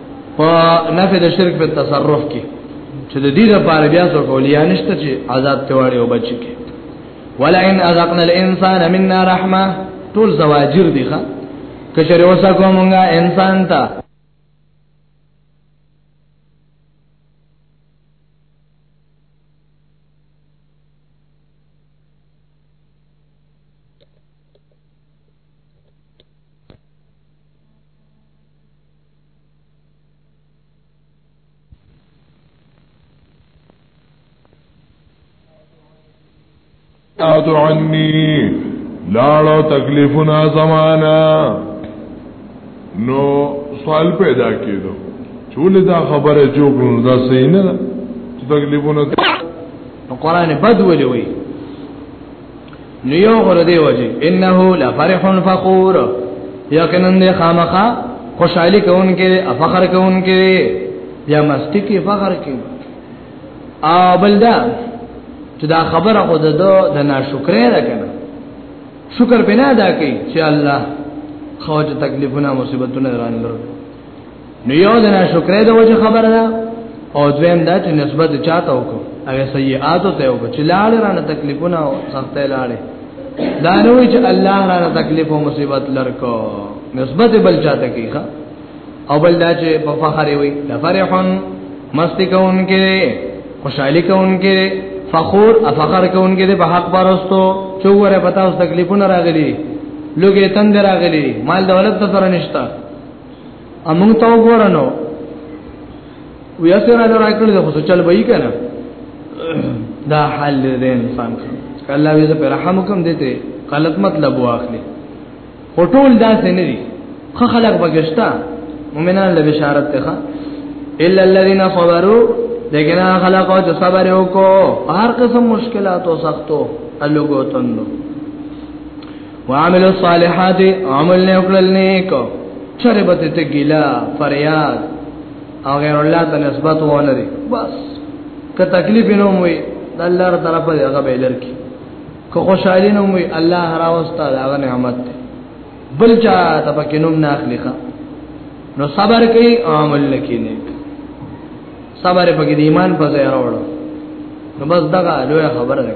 په نفع د شرک په تصرف کې چې د دې لپاره بیا څو کولیا نشته چې آزاد تیواړي او بچی کې ولئن اذقنا الانسان منا رحمه ټول زواجر دي ښا کچره وسه کومه انسان ته اتو عني لاړو تکلیفنا زمانہ نو سوال پیدا کیدو چول دا خبره جو کړو دا صحیح نه تکلیفونه قرآن بد ولوي نو یو غره دی وجه انه لفرح فخور یقینا دی خامخا خوشحالی کوونکې فخر کوونکې یا مستی کې فخر کوي او بلدا چې دا خبره خو د د ناشکرې ده کنه شکر بنا دا کوي چې الله خوځ تکلیفونه مصیبتونه رانه نو یو د ناشکرې د وجه خبره ده او دویم دا چې نسبت چاته وکړو او سیئات ته وکړو چې لاړ رانه تکلیفونه او سختې لاړ دا نو چې الله رانه تکلیف او مصیبت لرکو نسبت بل چاته کیخه او بل دا چې په فخر وي لفرحن مستی کوونکې خوشحالي کوونکې فخور افخر کوونکې په حق پرستو چې وره پتا اوس تکلیفونه راغلي لوګي تند راغلي مال دولت ته سره نشتا امون ته وګورنو ویا سره دا راکړل خو چل به یې کنه دا حال دې انسان کله وی زه پر رحم کوم دته غلط مطلب واخلي هټول دا نه دي خو خلق بغشتا مؤمنان له بشارت ته الا الذين صبروا لیکن خلق او صبر وکړو هر قسم مشکلات او سختو الګو تندو وعمل الصالحات عمل نه وکړل نیک چرې به ته ګیلا فریاد او غیر الله ته نسبت ونه لري بس که تکلیف نه وي د الله تر طرفه هغه به لرکی که خوشحالي نه وي الله راوستا دا نعمت دی بل چا ته پکې نوم نه اخلي نو صبر کوي عمل لکې نیک صبر پکې د ایمان په ځای راوړو نو بس دغه لوی خبره ده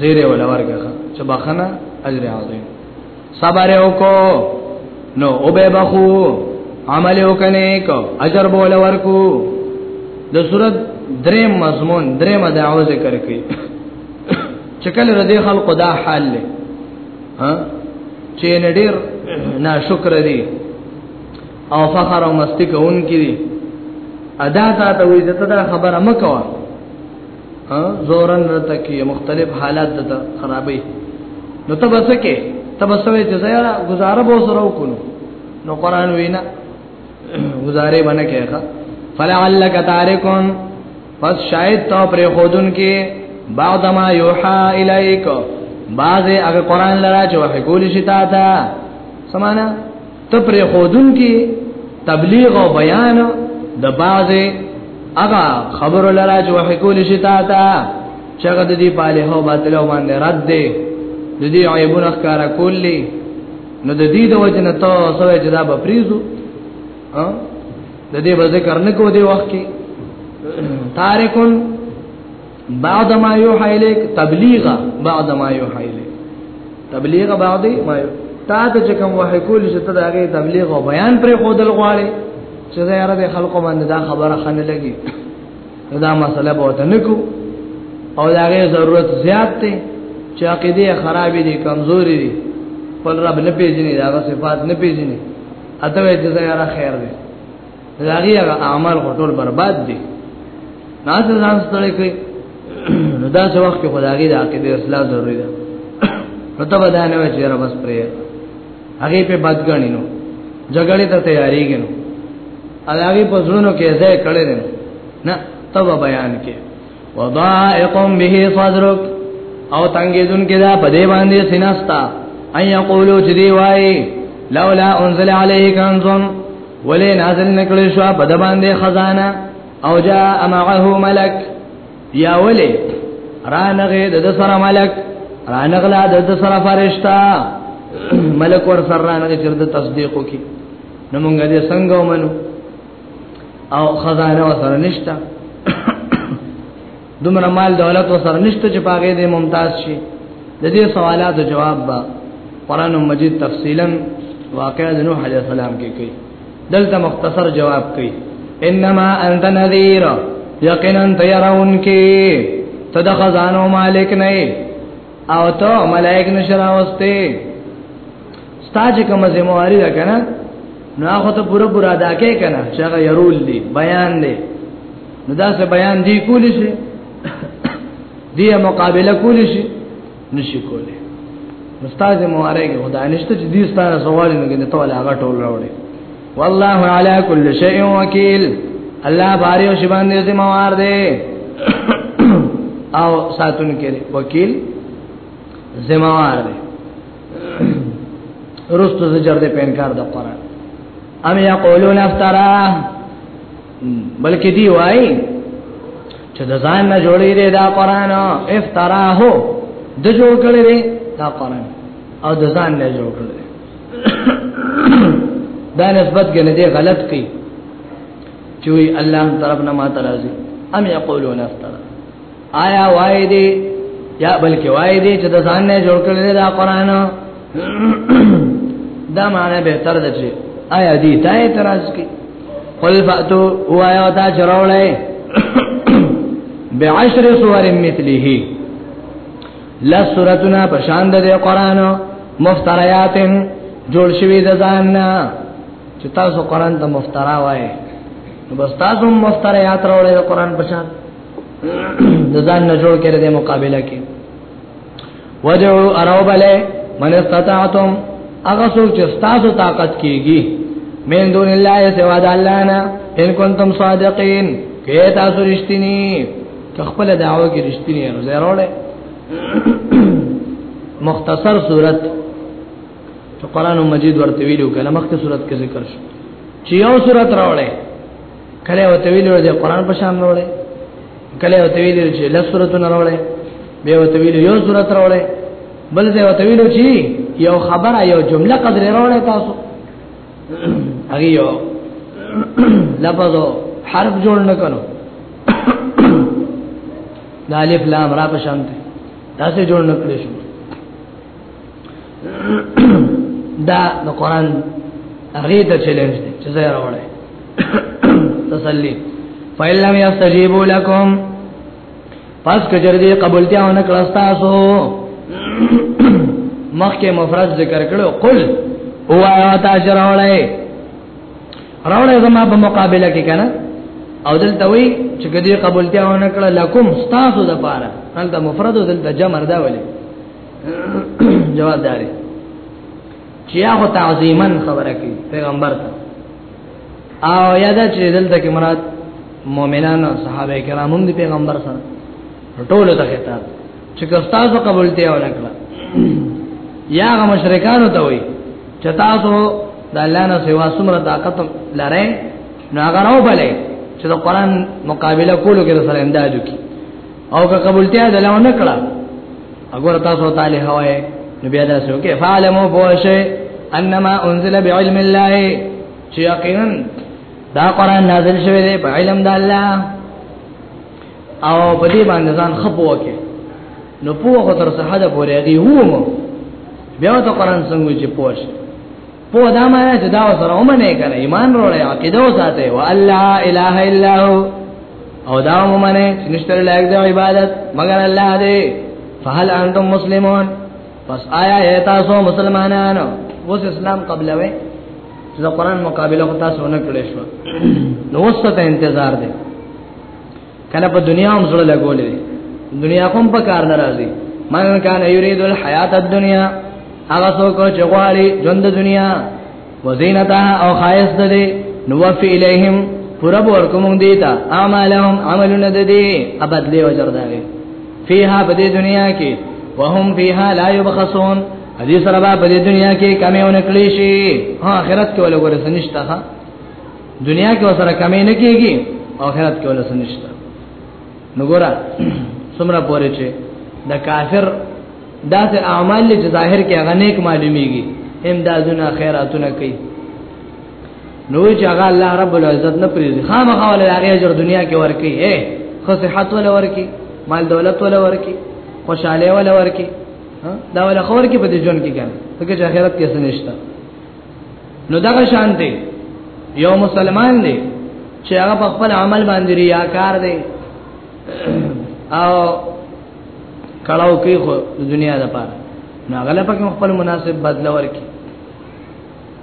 زیره ولا ورګه چې بخنه اجر عظیم صبر وکړو نو او به بخو عمل وکنه کو اجر بوله ورکو د صورت درې مضمون درې مدعو ذکر کړي چکل ردی خلق دا حال له ها چې نډیر ناشکر دي او فخر او مستی کوونکي دي ادا تا ته وې ته دا خبره مکوه زورن رته کې مختلف حالات د خرابې نو ته بس کې ته بس وې چې زیاره گزاره به سره وکړو نو قران وینا گزاره باندې کېخه فلعلک تارکون پس شاید تو پر خودن کې بعد ما یوحا الیک بعض هغه قران لرا چې وحی کول شي تا ته سمانا ته پر خودن کې تبلیغ او بیان د بازه هغه خبر لرا چې وحی کول شي تا ته چې هغه د دې پاله هو باطل او باندې رد دی د دې عیبونه ښکارا کولی نو د دې د وجنه ته سوې چې دا به پریزو ها د دې به ذکر نه کو دی وخت کې تارکون بعد ما یوحی الیک تبلیغ بعد ما یوحی الیک تبلیغ بعد ما تا ته چې کوم وحی کول چې ته دغه تبلیغ او بیان پر خودل غواړي چې دا یاره د خلکو باندې دا خبره خنه لګي دا مسله به وته نکو او دا غي ضرورت زیات دی چې عقیده خراب دي کمزوري دي پر رب نه پیژني دا صفات نه پیژني اته وې چې دا یاره خیر دی داغي هغه اعمال غټول برباد دي ناز ځان ستړي کوي نو دا څه وخت کې خدایي د عقیده اصلاح ضروری ده نو ته بدانه و چې را بس پرې هغه په بد غنی نو جګړې ته تیاری کینو هغه په زړونو کې ځای کړی نه تب بیان کې وضائق به صدرک او تنگیدون کې دا په دې باندې سیناستا اي یقولو چې دی وای لولا انزل عليه كنز ولې نازل نکړې شو په دې باندې خزانه او جاء معه ملک یا ولې رانغه د سره ملک رانغلا د سره فرشتہ ملک ور سره رانغه چې د تصدیق وکي نو مونږ دې څنګه ومنو او خزانه وسره نشته دومره مال دولت وسره نشته چې پاګه دې ممتاز شي د دې سوالاتو جواب با قران مجید تفصیلا واقعا د نوح علی السلام کې کوي دلته مختصر جواب کوي انما انت نذیر یقینا تیرون کې تدخزانو مالک نه او ته ملائک نشراوسته ستا چې کومه ذمہواری ده کنه نو هغه ته پوره پوره ادا کې کنه چې هغه يرول دي بیان دي نو دا څه بیان دی کولی شي دی مقابله کولی شي نشي کولی استاد موارګ خدا نشته چې دې ستاره سوال نه کوي ته ولا هغه ټول راوړي والله على كل شيء وكيل الله باري او شبان دې ذمہ وار دې او ساتون کې وکیل ذمہ وار دې رستو زجر دې په انکار د قران ام یقولون افترا بلکې دی وای چې د ځان نه جوړې دې دا قران افترا هو د جوړ کړې دې دا قران او د ځان نه جوړ کړې دا نسبت کې نه دې غلط کړي چې الله طرف نه ما ترازي ام یقولون افترا آیا وای دی یا بلکې وای دی چې د ځان نه جوړ کړل دا قران دا معنی به تر د چې آیا دی ته اعتراض کی قل فاتو وایا تا چرولې بعشر سور مثله لا سورتنا پشان د قران مفتریات جوړ شوی د ځان نه چې تاسو قران ته مفترا وای نو بس تاسو مفتریات راولې د قران پشان د ځان نه جوړ کړي د مقابله کې ودعو اروبله من استطعتم هغه څوک چې تاسو طاقت کیږي من دون الله سوا د الله نه ان کنتم صادقین کې تاسو رښتینی خپل دعوه کې رښتینی نو زه راوړې مختصر صورت چې قران مجید ورته ویلو کله مخکې صورت کې ذکر شو چې یو صورت راوړې کله او تویل ورځي قران په شان راوړې کله او تویل چې لس سورتونه راوړې به او تویل یو سورت راوړې بل ځای او تویل چې یو خبره یو جمله قدر راوړې تاسو هغه یو لفظ حرف جوړ نه کړو دا الف لام را په شان تاسو جوړ نه کړی شو دا د قران هغه ته چیلنج دی چې زه راوړم تسلی فإِن لَّمْ يَسْتَجِيبُوا لَكُمْ پس کجر دی قبولتیا ونه کړه تاسو مخکې مفرد ذکر کړو قل هو آیا تاسو راولای راولای زما په مقابله کې کنه او دلته وی چې کدی قبولتیا ونه کړه لکم تاسو د پاره دلته مفرد او دلته جمع دا ولې جواب داري چې هغه تعظیمن خبره کوي پیغمبر ته او یاد چې دلته کې مراد مؤمنان او صحابه کرام هم دي پیغمبر سره ټول ته خطاب چې تاسو قبول دی او نکړه یا هغه مشرکان ته وي چې تاسو د الله نه سوا سمره طاقت لره نو هغه راو بلې چې د قران مقابله کولو کې سره انداز وکي او که قبولتیا دلاو نکړه اگر تاسو تعالی هوای نو بیا دا سو کې فعلمو بوشه انما انزل بعلم الله چې یقینا دا قران نازل شوی دی په علم د الله او په دې باندې ځان خپو کې نو په هغه تر څه حد پورې دی هو بیا ته قران څنګه چې پوښ په دا معنی چې دا سره ومنه کنه ایمان وروړي عقیده وساته او الله اله الا هو او دا ومنه چې نشته لایق د عبادت مگر الله دې فهل انتم مسلمون پس آیا یا تاسو مسلمانانو اوس اسلام قبلوي چې قرآن مقابله کو تاسو نه کړې شو نو اوس ته انتظار دی کنه په دنیا هم زړه لګولې دنیا کوم په کار ناراضي من کان یرید الحیات الدنیا هغه څوک چې غواړي ژوند دنیا وزینتها او خایس ده نوفی الیہم پورا بور کوم دیتا اعمالهم عملون ده دی ابد لی وجر داغی فیها بدی دنیا کی وهم فیها لا یبخصون حدیث ربا بدی دنیا کی کمی ونکلیشی ها آخرت کی ولو گرسنشتا ها دنیا کې وسره کمې نه کېږي آخرت کې ولا سنشتہ نو ګورا سمرا پورې چې د کافر داسې اعمال چې ظاهر کې هغه نیک معلومیږي امدادونه خیراتونه کوي نو چې هغه الله رب العزت نه پریږي خامخا ول هغه اجر دنیا کې ورکی اے خو صحت ول ورکی مال دولت ول ورکی خوشاله ول ورکی دا ول خور کې په دې ژوند کې کنه څنګه چې آخرت کې څه نشته نو دا شان دی یو مسلمان دی چې هغه په خپل عمل باندې ریاکار دی او کلاو کې خو دنیا د پاره نو هغه په خپل مناسب بدل ورکړي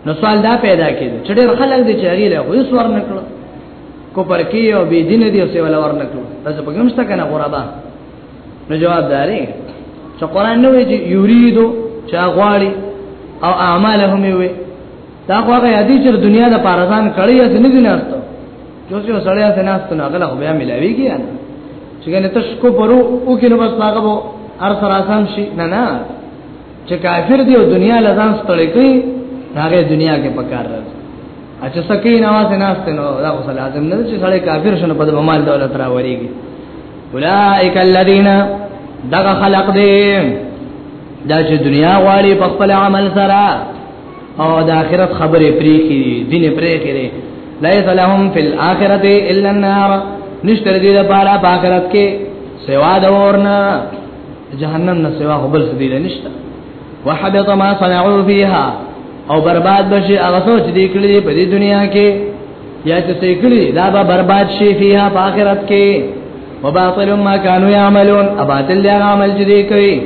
نو سوال دا پیدا کېږي چې ډېر خلک دي چې هغه له هیڅ ور نکړو کو پر کې او بي دین دي او سیول ور نکړو تاسو په کوم څه کنه غرابه نو جواب داري چې قران نو وی چې یریدو چا غواړي او اعمالهم وی دا خو هغه یادی چې دنیا د پارزان کړی یا نه دي نهسته جو چې سړی یا نه نهسته نه غلا خو بیا ملاویږي نه چې کنه ته شکو پرو او کې نو بس هغه وو هر سره آسان شي نه نه چې کافر دی او دنیا لزان ستړی کوي هغه دنیا کې پکار راځي اچھا سکه نواز نهسته نو دا خو لازم نه چې سړی کافر شنه په مال دولت راوړيږي اولائک الذین دغه خلق دی دا چې دنیا غواړي په خپل عمل سره او د آخرت خبرې پرې کړي دین پرې کړي لیس لهم فی الاخرته الا النار نشتر دې لپاره په آخرت کې سوا د ورنا جهنم نه سوا هبل سدی نشته وحبط ما صنعوا فيها او برباد بشي هغه سوچ دې کړې په دې دنیا کې یا چې سیکړي دا به برباد شي فيها په آخرت کې وباطل ما كانوا يعملون اباطل دی عمل چې دی کوي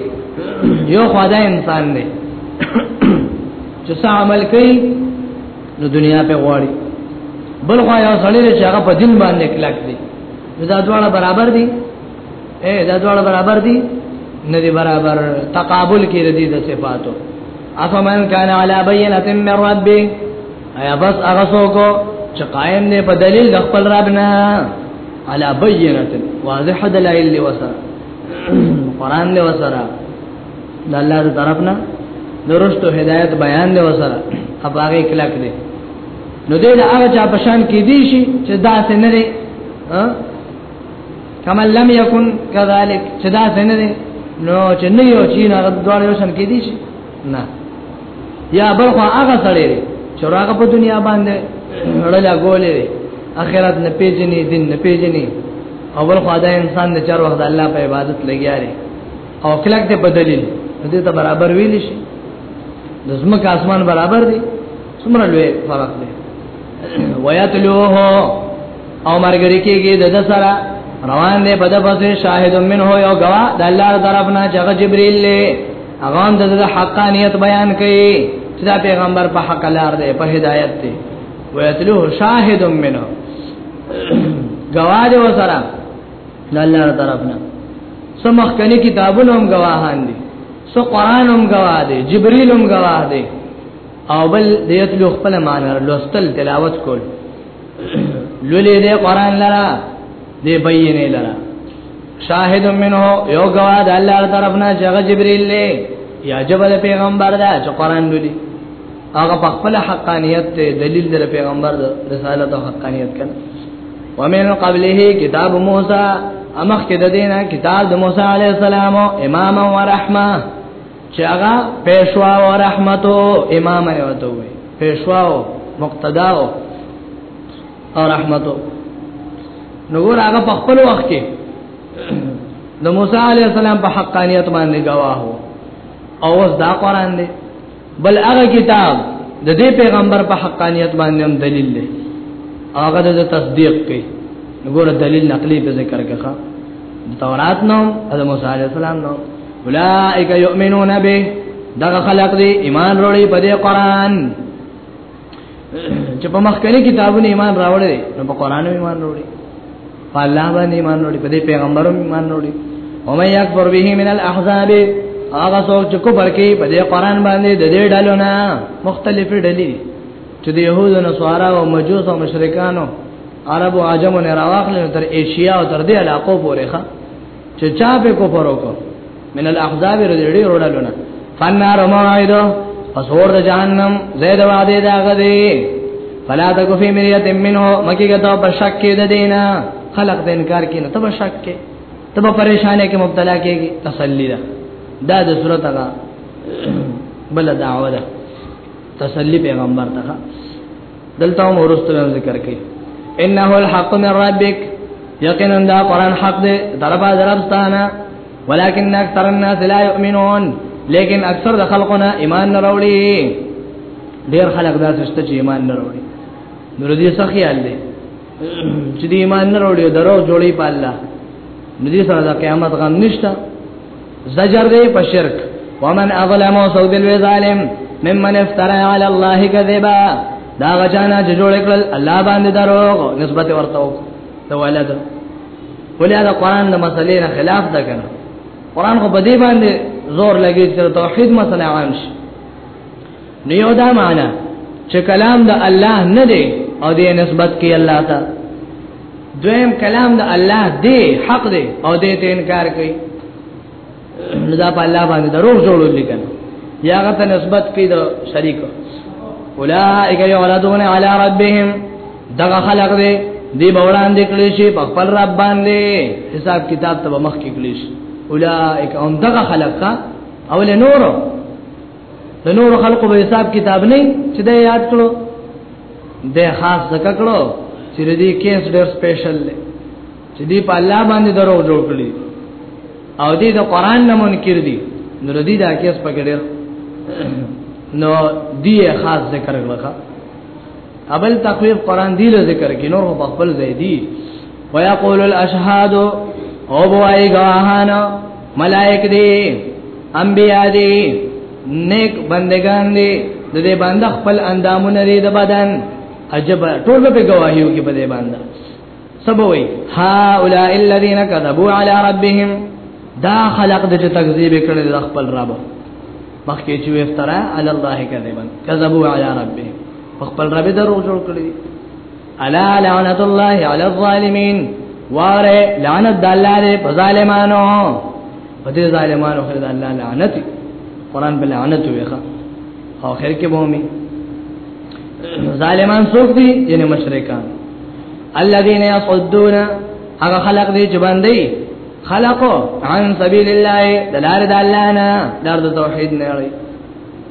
یو خدا انسان دی چې څه عمل کوي نو دنیا په غواړي بل خو یو سړی چې هغه په دین باندې کلک دی دا دواړه برابر دي اے دا دواړه برابر دي نه دي برابر تقابل کې ردی د صفاتو افمن کان علی بینه من ربه ایا بس هغه څوک چې قائم نه په دلیل د خپل رب نه علا بینه واضح دلائل له وسره قران له وسره د الله تر طرف نه درستو هدایت بیان له وسره هغه کلک دی نو دې له هغه چا پشان کې دی شي چې دا څنګه لري کما لم یکن کذالک چې دا څنګه لري نو چې نه یو چین هغه دوه یو شان کې دی شي نه یا بل خو هغه سړی دی چې راغه په دنیا باندې لړلا ګولې دی اخرت نه پیژنې دین نه پیژنې او بل خو دا انسان د چار وخت الله په عبادت لګیا دی او کلک دې په دلیل دې ته برابر ویل شي د زمکه اسمان برابر دی څومره لوی فرق دی ویاتلوه او مرګری کېږي د سره روان دی په دغه شاهد منه یو غوا د الله طرف نه جګ جبرئیل له هغه هم د حقانیت بیان کوي چې دا پیغمبر په حق لار دی په هدایت دی ویتلو شاهد منه گواذ وسره د الله طرفنا سمخ کني کتابونه هم گواهان دي سو قران هم گواه دي جبريل هم گواه دي او بل دیتلو خپل معنی لوستل تلاوت کول لولې دې قران لرا دې بینې لرا شاهد منه یو غوا د الله طرفنا چې جبرئیل له یا جبل پیغمبر دا چې قران لولي هغه په خپل حقانیت ته دلیل د پیغمبر رسالت او حقانیت کړه ومن قبله کتاب موسی امخ کې د دینه کتاب د موسی علی السلام امام و رحمه چې هغه پېښوا او رحمت او امام یې وته وي پېښوا او مقتدا او رحمت نو ور هغه په خپل وخت کې د موسی علی السلام په حقانیت باندې گواه وو او اوس دا قران دی بل هغه کتاب د دې پیغمبر په حقانیت باندې هم دلیل دی هغه د تصدیق کوي وګوره دلیل نقلی په ذکر کې ښه تورات نو د موسی علی السلام نو اولائک یؤمنون به دغه خلق دی ایمان وروړي په دې قران چې په مخکنی کتابونو ایمان راوړي نو په قران ایمان وروړي په الله باندې ایمان وروړي په دې پیغمبرو ایمان وروړي او مې اکبر به من الاحزاب هغه څوک چې کو برکې په دې قران باندې د دې ډلو نه مختلفې ډلې چې د يهودو نو سوارا او مجوس او مشرکانو عرب او عجم نه راوخل تر ایشیا او تر دې علاقو پورې ښه چې چا په کو پرو کو من الاحزاب رډي روډلونه فنار موعدو پس اور د جهنم زید وعده دا غدي فلا تکو فی مریت منه مکی گتا بشک کې د دینا خلق د انکار کې نه تب شک کې تب پریشانې کې مبتلا کېږي تسلی ده دا د صورت هغه بل دعوه ده تسلی پیغمبر ته دلته هم ورستل ذکر کوي انه الحق من ربک یقینا دا قران حق دی دربا دربستانه ولكن اکثر الناس لا يؤمنون لیکن اکثر د خلقنا ایمان نه وروړي ډیر خلک دا سشته چې ایمان نه وروړي نور دې څه خیال دی چې دې ایمان نه وروړي درو جوړي په الله ندی سره د قیامت غم نشته زجر دی په شرک ومن اظلم سو دل ظالم ممن افترى على الله كذبا دا غچانا چې جوړ کړل الله باندې دروغ نسبت ورته وکړه ته ولد ولیا دا قران د مسلې نه خلاف ده کنه قران خو بدی باندې زور لګی چې توحید مسله عام شي نو یو دا معنا چې کلام د الله نه دی او دې نسبت کې الله ته دویم کلام د الله دی حق دی او دې ته انکار کوي نو دا په الله باندې دروغ جوړول لیکل یا غته نسبت کې د شریک اولائک یعرضون علی ربهم دغه خلق دی دی بولان دې کړی شي په خپل رب باندې حساب کتاب ته مخ کې کړی شي اولائک هم دغه خلق کا اول نورو د نور خلقو به حساب کتاب نه چې دا یاد کړو د خاص زکه کړو چې دې کیس ډېر سپیشل دی چې دې په الله باندې درو جوړ کړی او دې د قران نه منکر دي نو دې دا کیس پکې ډېر نو دې خاص ذکر کړه ابل تخویف قران دی له ذکر کې نور په خپل ځای دی ويقول الاشهاد او بوای گواهان ملائک دی انبیاء دی نیک بندگان دی د دې باندې خپل اندامونه دی د بدن عجب ټول په گواهیو کې په دې باندې سبوي ها اولئک الذین کذبوا علی ربهم دا خلق د تکذیب کړي د خپل رب مخکې چې افترا علی الله کذبا کذبوا علی ربهم خپل رب درو جوړ کړی الا لعنت الله علی الظالمین واره لعنت د الله دې په ظالمانو په دې ظالمانو خو د الله لعنت قران بل لعنت ویخه او خیر کې بومي ظالمان څوک دي یعنی مشرکان الذين يصدون هغه خلق دي چې باندې خلقو عن سبيل الله دلاره د الله نه دار د توحید نه لري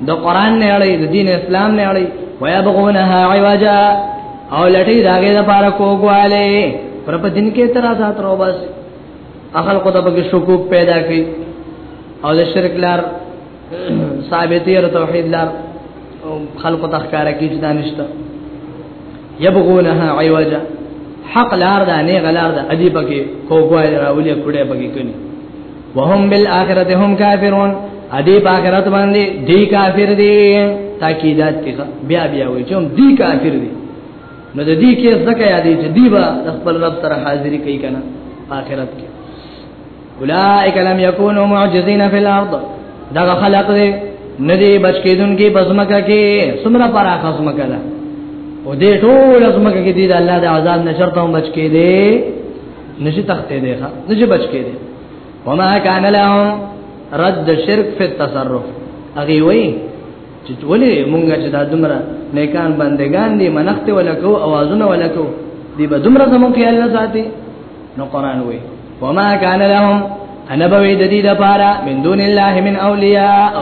د قران نه اړي د دین اسلام نه اړي ويا بغونها عوجا او لټي داګه د پاره کوګواله پر په دین کې اعتراضات رو بس اخل کو د بګه شکوک پیدا کړي او د شرک لار ثابتې او توحید لار خلق تخکارا کی جدا نشته یبغونها عوجا حق لار دا نه غلار دا ادی پکې کوګوای راولې کړه پکې کني وهم بالآخرت هم کافرون ادی په آخرت باندې دی کافر دی تاکیدات تیغه بیا بیا وای چوم دی کافر دی نو د دې کې زکه یادې چې دی با خپل رب سره حاضری کوي کنه آخرت کې اولائک لم یکونوا معجزین فی الارض دا خلق دی ندی بچ کېدون کې بزمکه کې سمرا پر اخزمکه ده او دې ټول ازمکه کې دې د الله د عذاب نشرته بچ کې دې نشي تختې دی ښا نشي بچ کې دی وما كان لهم رد شرک فی التصرف اغي وای چې ولې مونږه چې دا دمره نیکان بندگان دي منښت ولکو اوازونه ولکو دی به دمره زمون خیال نه ساتي نو قران وای وما كان لهم انا بوي د دې لپاره من دون الله من اولیاء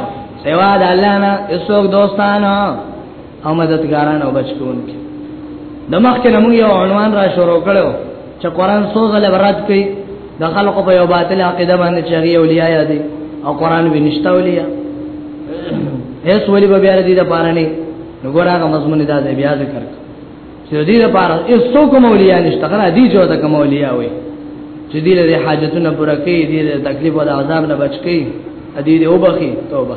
سوا د الله نه اسوک دوستانو او مددګاران او بچون کې د مخ کې موږ یو عنوان را شروع کړو چې قران سوزه لبرات کوي د خلکو په یو باطل عقیده باندې چې هغه اولیاء یادي او قران به نشته اولیاء هیڅ ولی به بیا دې د پاره نه وګوره هغه مضمون دا دی بیا ذکر چې دې د پاره هیڅ څوک اولیاء نشته کنه دې جو ته کوم اولیاء وي چې دې له حاجتونو پوره کوي دې تکلیف او عذاب نه بچ کوي دې دې وبخي توبه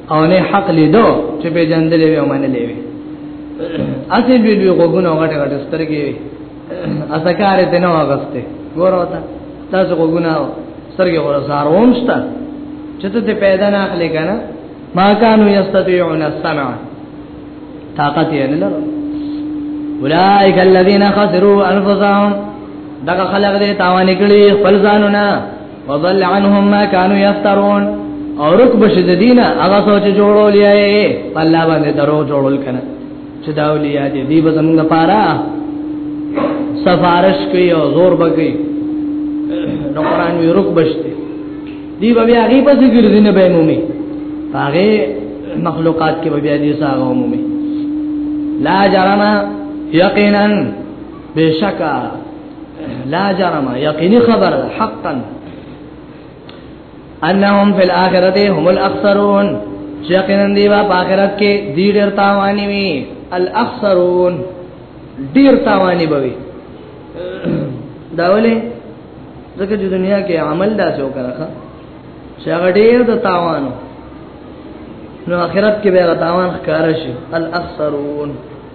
او نه حق لیدو چې به جندلې وي او منلې وي اسی لوی لوی غوګونه غټه غټه سترګې وي اسکار ته نه واغسته ګور وتا تاسو غوګونه سترګې ور ساروم شته چې ته پیدا نه اخلي کنه ما كانوا يستطيعون السمع طاقت یې نه لرو اولئک الذین خسروا انفسهم دغه خلق دې تاوان کړی خپل ځانونه وضل عنهم ما كانوا يفترون او رک بشي د دینه هغه سوچ جوړول یې په الله باندې درو جوړول کنه چې دا ولیا دې دی به زمونږ پاره سفارش کوي او زور بګي نو قران وی رک بشته دی به بیا غي پس ګرځي نه به مومي هغه مخلوقات کې به بیا دې ساغه مومي لا جرم یقینا بشکا لا جرم یقینی خبر حقا انهم فی الاخرت هم الاخسرون یقینا دی با اخرت کې دی ډیر تاوانی وی الاخسرون ډیر تاوانی بوي دا ولې ځکه چې دنیا کې عمل داسې وکړه چې هغه ډیر د تاوانو نو اخرت کې به تاوان ښکار شي الاخسرون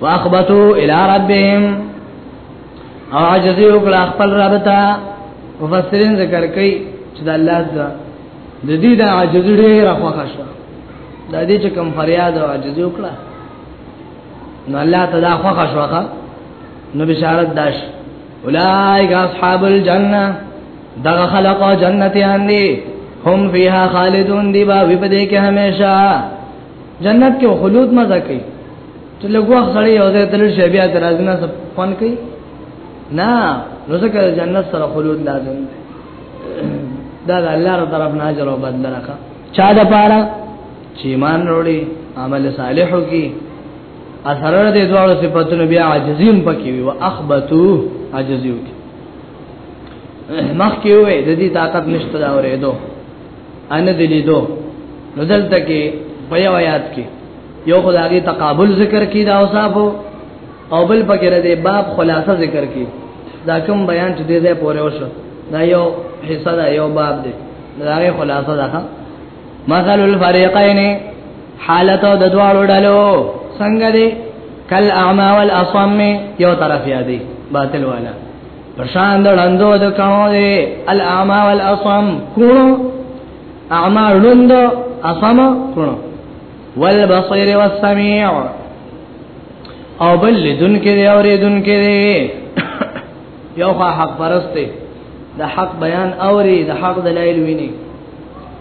واخبتوا الى ربهم او عجز یو کړه خپل رب ته مفسرین ذکر کوي چې د الله د د دې د عجز ډیر خوښه شو د دې چې کوم فریاد او عجز یو کړه نو الله ته دا خوښه شوخه نو بشارت داش اولائک اصحاب الجنه دغه خلق جنتیان دي هم فیها خالدون دی با وی پدې کې همیشه جنت کې خلود مزه کوي چې لګوخ سړی یو ځای تل شي بیا درازنه سب فن کوي نه نو ځکه جنت سره خلود لازم دی دا د الله تر طرف نه اجر او بدل راکا چا د پاره چې ایمان وروړي عمل صالح وکي اثر دې دواړو صفاتونو بیا عاجزین پکې وي واخبتو عاجزیو کې مخ کې وې د دې طاقت نشته دا اورېدو ان دې لیدو نو دلته کې په یو آیات کې یو خدای تقابل ذکر کی دا اوصافو او بل پکې د باب خلاصه ذکر کی دا کوم بیان چې دې ځای پورې وشو دا یو حصہ دا یو باب دی دا غي خلاصه ده مثل الفريقين حالت د دوالو ډلو څنګه دي کل اعما والاصم یو طرف یادي باطل والا پشان د لاندو د کانو دی الاما والاصم کونو اعما لوند اصم کونو والبصير والسميع او بل لدن کې دی او ردن کې دی یو خوا حق پرسته د حق بیان اوري د حق دلایل ویني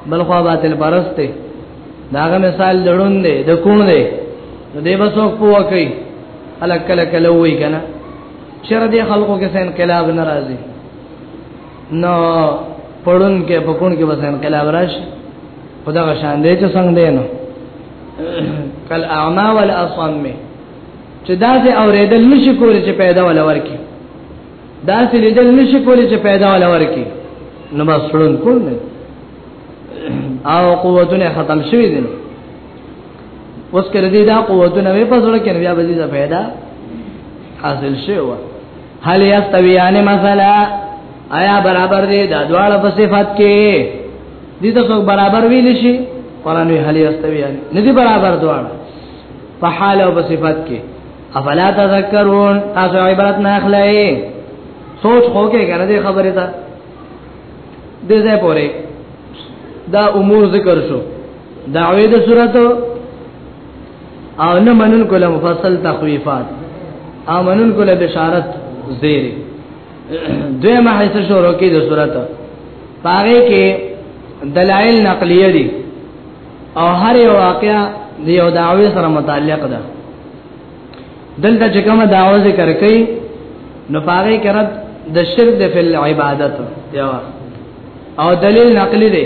بل خوا باطل پرسته داغه مثال لړون دی د کون دی نو دی بسوک پوه کوي الک کله کله وای کنه چر دې خلکو کې انقلاب ناراضي نو پړون کې په کون کې وځ انقلاب راشي خدا غشان دې چې څنګه دینو کل اعما والاصم چې دا سه اوریدل نشي کولای چې پیدا ولا ورکی دا سه لیدل نشي کولای چې پیدا ولا ورکی نو ما سړون کول نه او قوتونه ختم شوی دي اوس کړه دې دا قوتونه وې په زړه کې بیا به دې پیدا حاصل شي و هل یستویان مثلا آیا برابر دي دا دواړه په صفات کې دي ته څوک برابر ویل شي قران وی هل یستویان نه دي برابر دواړه په حال او په صفات کې افلا تذکرون تاسو عبرت نه اخلئ سوچ خو کې کنه دې خبره ده دې ځای پوره دا امور ذکر شو دعوی د صورت او نه منن کوله مفصل تخویفات او منن کوله بشارت زیر دوی ما حیث شروع کی د صورت پاره کې دلائل نقلیه دي او هر یو واقعا د یو دعوی سره متعلق ده دلته چې کومه دعوه ذکر کړي نو پاره کې رد د شرک د فل عبادت یو او دلیل نقلی دی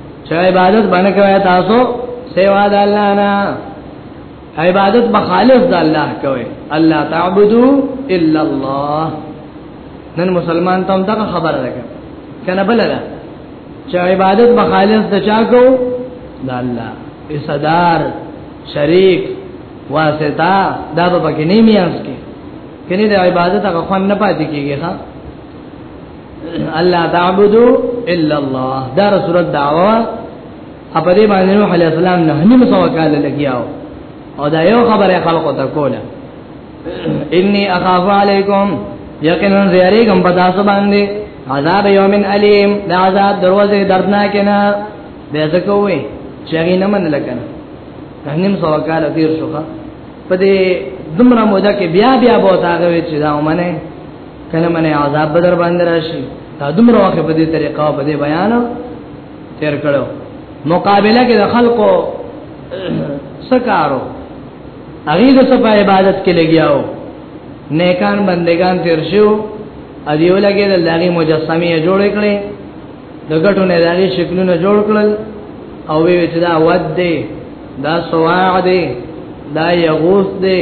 چې عبادت باندې کوي تاسو سیوا د الله نه عبادت به خالص د الله کوي الله تعبدو الا الله نن مسلمان ته هم دا خبره ده کنه بل ده چې عبادت به خالص د چا کو د الله صدر شریک واسطه دا به پکې نه میاس کې کني د عبادت هغه خوان نه پاتې کیږي ها الله تعبدو الا الله دا رسول دعوا په دې باندې نوح عليه السلام نه نیم سو کال لګیاو او دا یو خبره خلقو ته کوله انی اخاف علیکم یقینا زیریګم په تاسو باندې عذاب یوم الیم دا عذاب دروازه دردناک نه به زکوې چری نه من لکنه نیم سو کال تیر شوخه په دې دمر موده کې بیا بیا بوتاغه چې دا ومنه کله منه عذاب بدر باندې راشي دا دومره وخت په دې طریقه او په دې بیان تیر کړو مقابله کې د خلکو سکارو هغه د صفه عبادت کې لګیاو نیکان بندگان تیر شو ادیو لګې د لغې مجسمه جوړ کړې د غټو نه دغه شکلونه جوړ کړل او وی چې دا ود دی دا سواع دی دا یغوس دی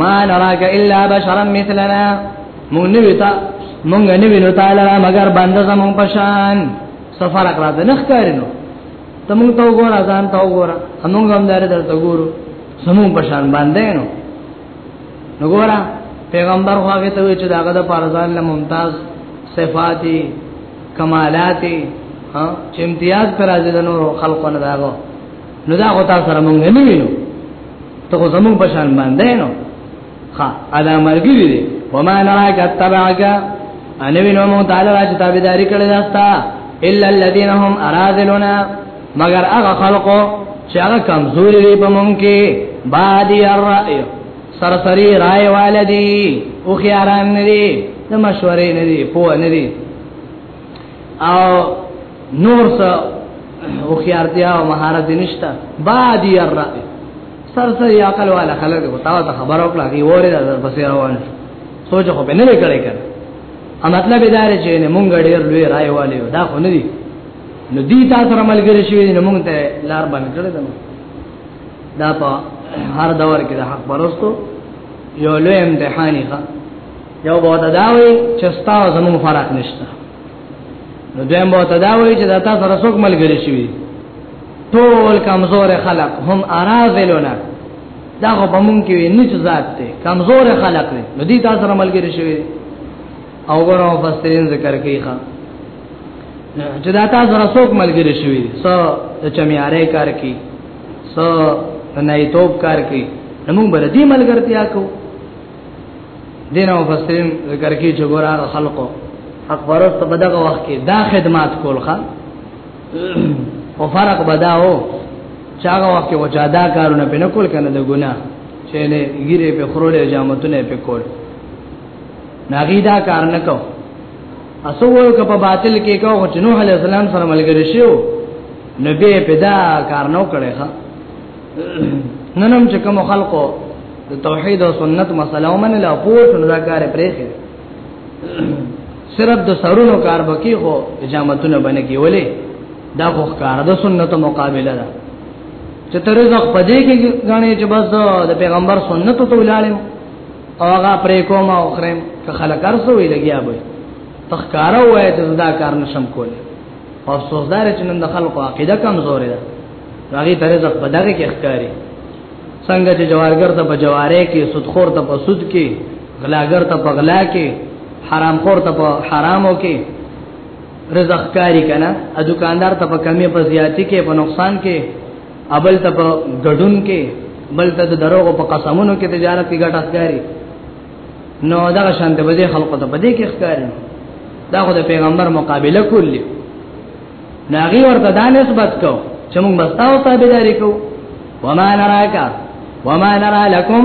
ما نراك الا بشرا مثلنا مونږ نه ویتا مونږ نه وینو تعالی مگر بنده زمون پشان سفر کړه د نخ کارینو ته مونږ ته وګوره ځان ته وګوره همونږ هم دار درته ګورو زمون پشان باندې نو وګوره پیغمبر هغه ته وی چې داغه د پارزان له ممتاز صفاتی کمالاتی ها چې امتیاز پر ازل نور خلقونه داغو نو دا خو تاسو سره مونږ نه وینو ته خو زمون په شان باندې نو ها ادا مرګی دی وما نراک اتبعک ان وینو مو تعالی راځي تابعداري کړی داستا الا الذين هم ارادلنا مگر هغه خلقو چې هغه کمزوري دی په مونږ کې بادي الرأي سرسری رائے والدی او خیاران ندی د مشورې ندی پوه ندی او نور څه او خيارتیا او مهارت نشته بادي الرأي سر سر یا عقل والا خلک او تاسو ته خبر او کړه کی وره د بصیر روان سوچ خو به نه کړی کړه ا مطلب دا دی چې مونږ ډیر لوی رائے والي دا خو نه دي نو دي تاسو سره ملګری شوی نو مونږ ته لار باندې کړی دا په هر دور کې د حق پرستو یو لوی امتحاني ښه یو به تداوی چې ستا زمون فرق نشته نو دویم به تداوی چې دا تاسو سره څوک ملګری شي ټول کمزور خلق هم ارازلونه دا خو په مونږ کې نه چې ذات ته کمزور خلق دی نو دي تاسو سره ملګری شي او ګورو فسرین ذکر کوي ښا چې دا تاسو سره څوک ملګری شي سو چمیاره کار کوي سو نه توپ کار کوي نو موږ بر دې ملګرتیا کوو دین او فسرین ذکر کی چې ګورار خلقو حق پرست په دغه وخت کې دا خدمات کول خان او فرق بداو چاغه وخت کې وجادا کارونه په نکول کنه د ګنا چې نه ګیره په خورولې جامتونه په کول ناغي دا کار نه کو اسو ول ک په باطل کې کو چې نوح علی السلام سره ملګری شو نبی پیدا کار نو کړي ها ننم چې کوم خلقو د توحید او سنت مسله ومنه لا پوه شو دا کار پرېخي صرف د سرونو کار بکی خو جامتونه باندې کې ولې دا خو کار د سنت مقابله ده چې تر رزق پدې کې غاڼې چې بس د پیغمبر سنت ته ولالم او هغه پرې کوم او خرم که خلک ارسو وی لګیا به تخکارو وای ته دا کار نشم کوله او سوزدار چې نن د خلکو عقیده کمزورې ده هغه ته رزق په دغه کې ښکاری څنګه چې جوارګر ته په جواره کې سودخور ته په سود کې غلاګر ته په غلا کې حرام خور ته په حرامو کې رزق کاری کنه ا دکاندار ته په کمی په زیاتی کې په نقصان کې ابل ته په ګډون کې بل ته د دروغ په قسمونو کې تجارت کې ګټه ښکاری نو دا شان ته بده خلقو ته بده کې ښکار دا خو د پیغمبر مقابله کولی ناغي ورته دا نسبت کو چې موږ بستاو تابعداري کو وما نراکا وما نرا لكم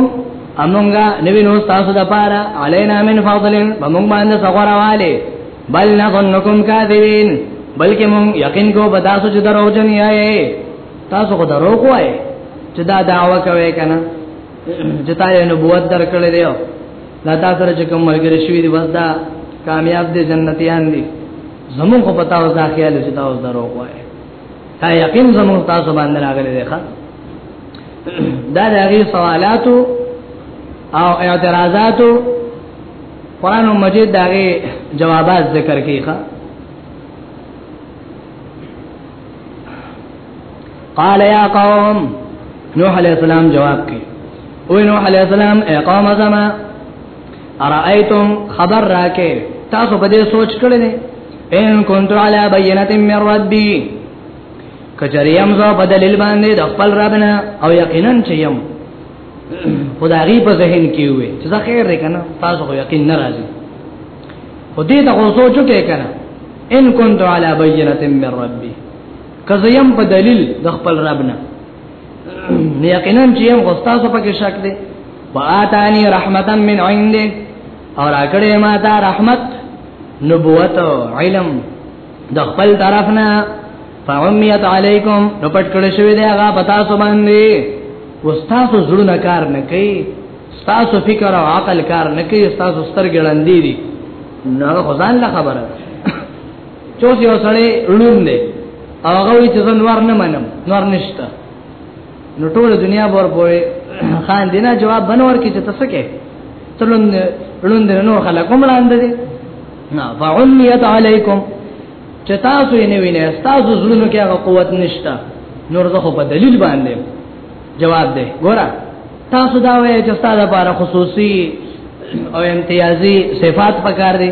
امونگا نبی نو تاسو د پاره علینا من فضل بمونږ باندې صغره والے بل نظنکم کاذبین بلکې مونږ یقین کو به تاسو چې دروغجن یې تاسو خو دروغ وایې چې دا دعوه کوي کنه چې تا یې نبوت درکړې دی دا تا سره چې کوم ملګری شوی دی بس دا کامیاب دي جنتیان دي زمون خو پتا وځه خیال چې دا اوس درو وایي تا یقین زمون تاسو باندې راغلی دی ښا دا د هغه سوالاتو او اعتراضاتو قران مجید دغه جوابات ذکر کیخه قال يا قوم نوح عليه السلام جواب کړي او نوح عليه السلام اي قوم زما ارايتم خبر راکه تاسو په دې سوچ کړی نه ان كنت على بينه من ربي کچریم زو په دلیل باندې د خپل ربنا او یقینا چې يم خدای په ذهن کې وي چې خیر دی کنه تاسو خو یقین ناراضي خو دې ته غوسو چکه کنه ان كنت على بينه من ربي کزیم په دلیل د خپل رب نه یقینا چې هم غستاسو پکې شک دی واتانی رحمتا من عنده اور اکڑے ما تا رحمت نبوت علم د خپل طرف نه فعمیت علیکم نو پټ کړی شوی دی هغه پتا سو باندې واستاسو زړه کار نه کوي ستاسو فکر او عقل کار نه کوي ستاسو سترګې لاندې دي نو هغه ځان له خبره چې اوس یو سړی ړوند دی او هغه وی چې زه نور نه منم نور نشته نو ټول دنیا بور پوي خان دینا جواب بنور کې چې تاسو کې تلون ړوند نو خلکم لاندې دي نه فعلیت علیکم چې تاسو یې نه وینئ تاسو زړونو کې هغه قوت نشته نور زه په دلیل باندې جواب دی ګوره تاسو دا وایي چې ستاسو لپاره خصوصي او امتیازي صفات پکار دي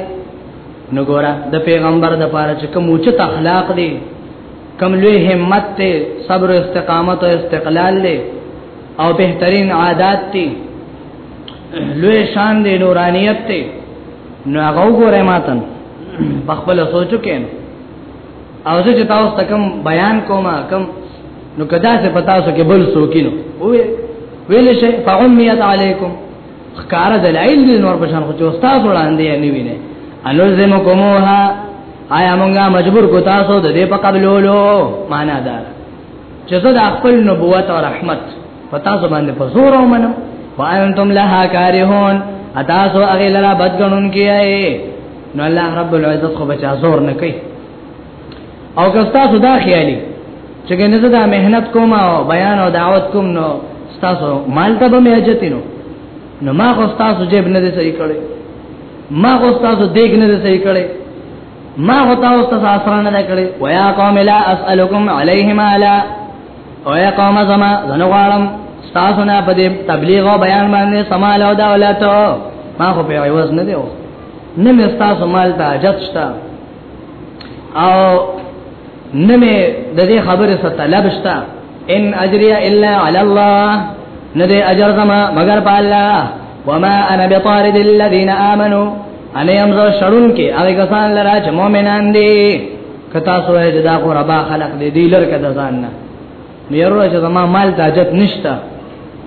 نو ګورا د پیغمبر د لپاره چې کوم اوچت اخلاق دي کوم لوی همت ته صبر استقامت او استقلال دي او بهترین عادت دي لوی شان دي نورانیت دي نو هغه ګوره ماتن بخبل سوچو کین او زه چې تاسو ته کوم بیان کوم کوم نو کدا څه پتا سو کې بل سوکینو وې ویل شي فعمیت علیکم خکار دلائل دي نور پشان خو چې استاد وړاندې نه ویني الزم کومها آیا مونږه مجبور کو تاسو د دې په قبلولو معنا ده چې زه د خپل نبوت او رحمت پتا سو باندې په زور او منم وانتم لها کارهون اتاسو اغه لرا بدګنون کیای نو الله رب العزت خو بچا زور نه کوي او که تاسو دا خیالي چې ګنې زه دا مهنت کوم او بیان او دعوت کوم نو تاسو مال ته به میاجتینو نو ما خو تاسو جیب نه دي صحیح کړی ما خو تاسو دیګ نه دي صحیح کړی ما خو تاسو تاسو اثر نه کړی ويا قوم لا اسالکم علیه مالا او یا قوم زما زنغوالم تاسو نه په دې تبلیغ او بیان باندې سمال او دولت ما خو په عوض نه دیو نه مې تاسو مال ته حاجت شته او نه مې د دې خبرې څخه طلب شته ان اجري الا على الله نه دې اجر زما مگر په الله وما انا بطارد الذين امنوا انا يمزو شرون کې هغه کسان لرا چې مؤمنان دي کتا سوې جدا کو ربا خلق دې دې لر کده ځان نه نو یاره چې زما مال ته حاجت نشته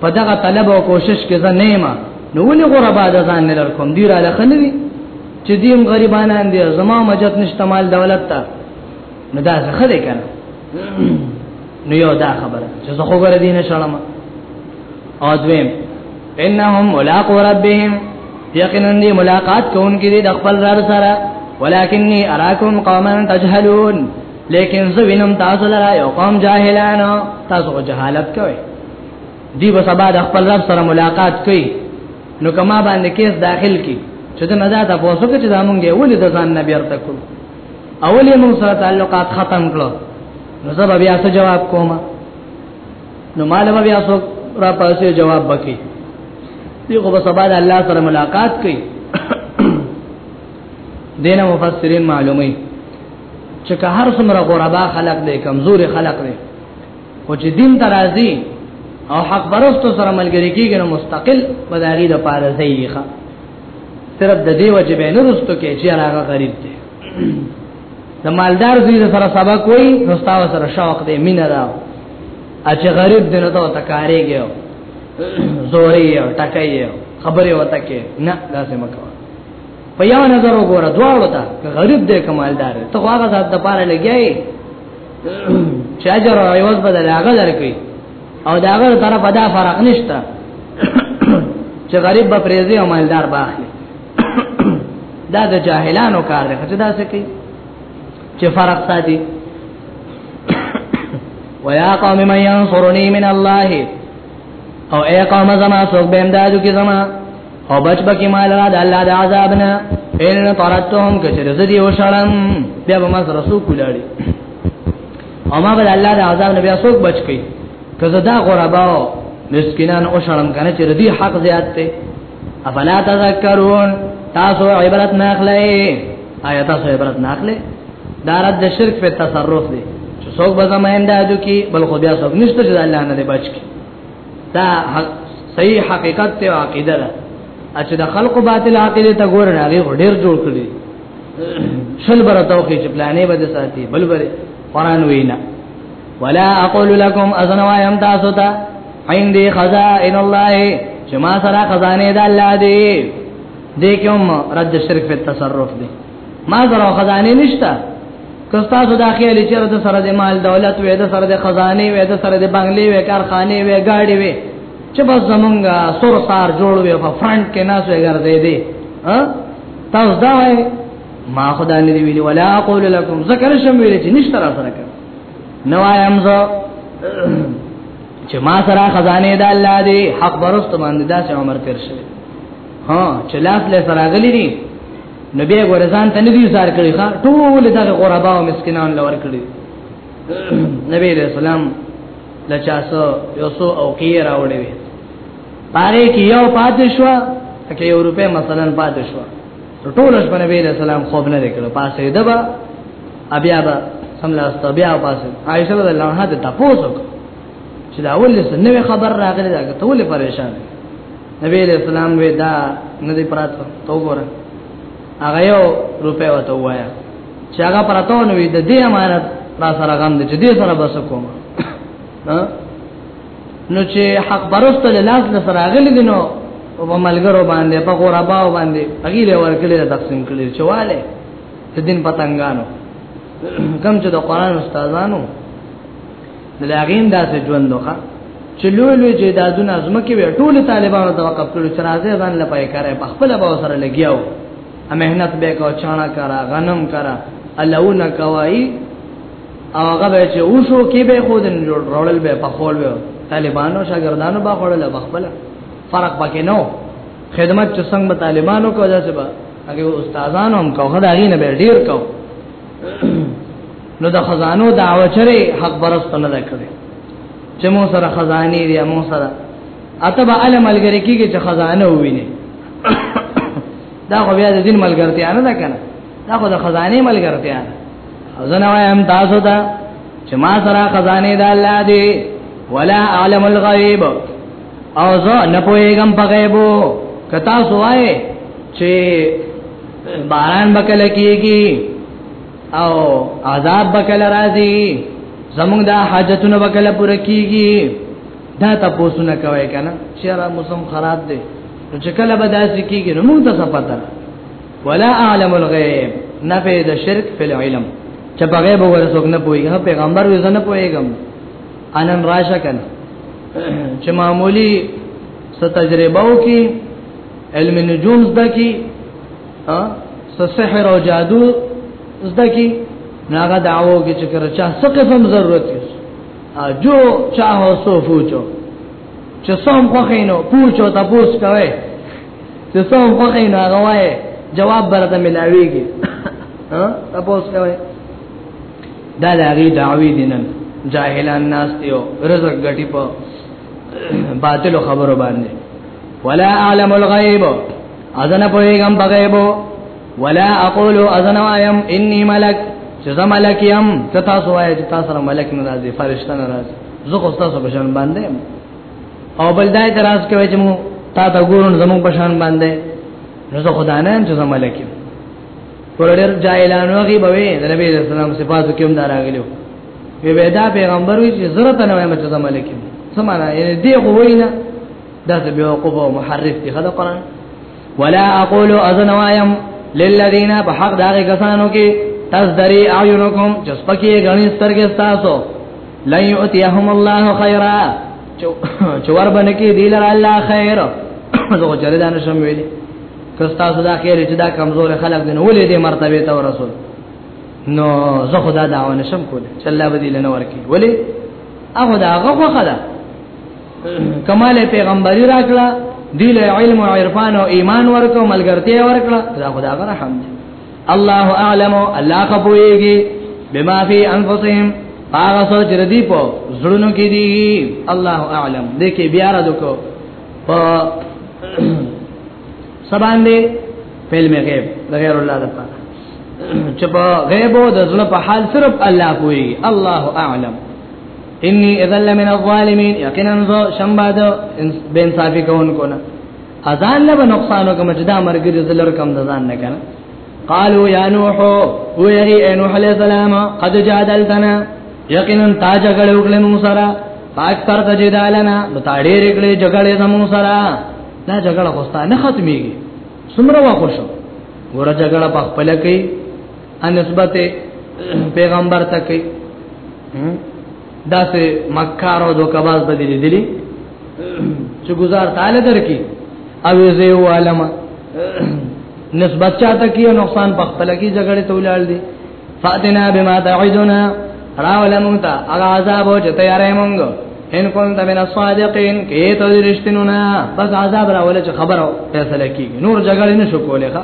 په دغه طلب او کوشش کې زه نه ما نو ولې غربا د ځان نه لر کوم دی را لخنوي چې دیم غریبانان دي زما مجد نشته مال دولت ته نو دا څه خدای کنه نو یو دا خبره چې زه خو غره دین شړم او دویم انهم ملاقات ربهم یقینا دی ملاقات کوونکې دي د خپل رب سره ولکنی اراکم قوما تجهلون لیکن زه وینم تاسو لرا یو قوم جاهلانو تاسو جهالت کوي دی به سبا د خپل رب سره ملاقات کوي نو کما باندې کیس داخل کی چې دا نه دا تاسو کې چې دا مونږ یې ولې د ځان نه بیرته کو اولې مونږ سره تعلقات ختم کړو نو زه بیا څه جواب کوم نو مال بیا څو را پاسې جواب بکی دی خو به سبا د الله سره ملاقات کوي دینه مفسرین معلومه چې که هر څومره غربا خلق دی کمزور خلق دی او چې دین ترازی او حق برستو سره ملګری کیږي نو مستقل بداغي د پاره زیخه صرف د دې وجه به نه رستو کې چې هغه غریب دی د مالدار زوی سره سبق وای نو تاسو سره شوق دی مینه دا چې غریب دی نو ته تکارېږي زوري او ټکایي خبره وته کې نه داسې مکو په یو نظر وګوره دواړو ته که غریب دی کمالدار ته خو هغه ذات د پاره لګیای چې اجر او عوض بدل هغه درکې او دا هغه طرف ادا فرق نشته چې غریب به پریزي او مالدار به اخلي دا د جاهلانو کار دی چې دا څه کوي چې فرق ساتي ويا قوم من ينصرني من الله او اے قوم زما سوک به امدادو کی زما او بچ بکی مال را دا اللہ دا عذابنا ان طردتهم کچر زدی و شرم بیا با ما سر سوک کلالی او ما بل اللہ دا عذابنا بیا سوک بچ کی کزدا غرباو مسکنان او شرم کنه چې ردی حق زیات ته افلا تذکرون تاسو عبرت ناخلئ آیا تاسو عبرت ناخلئ دا رد د شرک په تصرف دی چې څوک به زما امدادو کې بل خو بیا څوک نشته چې الله نه دی بچ کی دا صحیح حقیقت ته عقیده ده چې د خلق باطل عقیده ته ګور نه غي ډیر جوړ کړی شل برتاو کې چې پلانې به ساتي بل بر قران وینا ولا اقول لكم اذن وایم تاسو ته عندي خزائن الله چې ما سره خزانه د الله دی دې کوم رد شرک په تصرف دی ما سره خزانه نشته کستا سو داخلي چې رد سره د مال دولت وې د سره د خزانه وې د سره د بنگلې وې کارخانه وې گاډي وې چې بس زمونږه سور سار جوړ وې په فرنٹ کې ناس وې ګرځې دي ها تاسو دا وای ما خدای نه دی ویلی ولا اقول لكم ذکر شم ویلی چې نشته را سره نو ایم زه چې ما سره خزانه د الله دی حق برست باندې دا چې عمر تیر شي ها چې لاس له سره غلي دي نبی ګورزان ته ندی زار کړی ښا ټول دغه غربا او مسکینان لور کړی نبی رسول سلام لچاسو یوسو او کی راوړی وی پاره کې یو پاتې شو کې یو روپې مثلا پاتې شو ټول شپه نبی علیہ السلام خوب نه کړو پاسه دبا بیا به سملاست بیا پاسه عائشہ رضی الله عنها ته تاسو چې دا ولې نوې خبر راغلی دا ته ولې پریشان نبی علیہ السلام وی دا نه دی پرات تو ګوره هغه یو روپې وته وایا چې هغه پراتو نو د دې امانت را سره غم دي چې دې سره بس کوم ها نو چې حق برست له لاس نه سره غلي دي نو په ملګرو باندې په غرباو باندې هغه له ورکړي تقسیم کړي چواله د دین پتنګانو کم چې د قران استادانو د لاغین داسې ژوند دوخه چې لوی لوی جیدادونه ازمکه وي ټول طالبانو د وقف کړو چې راځي ځان لپاره کاري په خپل به سره لګیاو ا مهنت به کو چانا کرا غنم کرا الونه کوي او هغه به چې اوشو کې به خو دن جوړ رول به په خول به طالبانو شاګردانو به خړل بخبل فرق پکې نو خدمت چې څنګه طالبانو کو ځاسه به هغه استادانو هم کوه دا غي نه به ډیر کو نو د خزانو دعوه چره حق برست نه کړي چې مو سره خزاني دی مو سره اتبع علم ملګری کیږي چې خزانه وویني دا خو بیا د دین ملګرتیا نه ده کنه دا خو د خزانه ملګرتیا او زنه وایم تاسو ته چې ما سره خزانه د الله دی ولا اعلم الغیب او زه نه پوهیږم په غیبو کتا سوای چې باران بکل کیږي او عذاب بکل راځي زمونږ د حاجتونو بکل پوره کیږي دا تاسو نه کوي کنه شهر موسم خراب دی نو چې کله به داسې کیږي نو موږ ته څه پته ولا اعلم الغیب نه په د شرک په علم چې په غیب ورسوک نه پوي هغه پیغمبر وي زنه پويګم انن راشه کنه چې معمولی ست تجربه وکي علم نجوم زده کی ها سحر او جادو زده کی ناغه دعوو کې چې کړه چا څه قسم ضرورت یې جو چا هو سو فوچو چې سم خوخینو پوچو تاسو کوي چې څو خوخه نه غوای جواب برته ملاويږي ها تاسو کوي دا لغي دعوی دینن جاهلان ناس دیو رزق غټي په باطل خبرو باندې ولا اعلم الغيب اذن پويګم بغيبو ولا اقول اذن وایم انی ملک چې زه ملک يم ته تاسو وایي چې تاسو ملک ناراضي فرشتہ ناراضي زه خو تاسو په شان باندې او بل دای تراس کوي چې مو تا ته ګورن زمو په شان باندې نو زه خدای نه يم چې زما لکه ورډر جاهلانو غي بوي د نبی صلی الله علیه وسلم صفاتو کې هم دراغلو وی ودا پیغمبر وی چې ضرورت نه وایم چې زما لکه سمانه دې غوینه دا څه به وقوف او محرف دي خدای قران ولا اقول اذن وایم للذین بحق داغه کسانو کې تزدری اعینکم جس پکې غنی سترګې تاسو لن یؤتیهم الله خیرا چور باندې کې دی لر الله خیر زه چره دان شم ویلې کستا صدا خیر چې دا کمزور خلک دین ولې دې مرتبه ته رسول نو زه خدا دعوه نشم کول چې الله بدیل نه ورکی ولی هغه دا هغه خو خدا کمال پیغمبري راکړه دی له علم او عرفان او ایمان ورکو ملګرتیا ورکړه دا خدا غره حمد الله اعلم الله خپويږي بما في انفسهم هغه سوچ ردی په زړونو کې دي الله اعلم دې کې بیا را دکو په سبان دې فلم غیب غیر الله لپاره چې په غیب او د زړه په حال صرف الله پوي الله اعلم انی اذا لمن الظالمین یقینا ذو شمبا دو بے انصافی کون کو نه اذان له نقصانو کوم چې دا مرګ دې زلر کم د ځان نه کنه قالوا یا نوح او یری نوح علیہ السلام قد جادلتنا یقینا تا جګړه وکړه مو سره پاک تر ته جدالنا نو تا ډېر کړې جګړه زمو سره دا جګړه خوستا نه ختميږي سمره وا خوشو ګور جګړه په خپل کې ان نسبت پیغمبر ته کوي دا سه مکار او دوکباز بدلی دي چې گزار تعالی درکې او زه و علم نسبت چاته کې نقصان په خپل کې جګړه تولال دي فاتنا بما تعدنا راولمون تا هغه عذاب او چې تیارې مونږ ان كنت من الصادقين کې ته رښتینونه بس عذاب راول چې خبرو فیصله کیږي نور جګړه نشو کولای ښا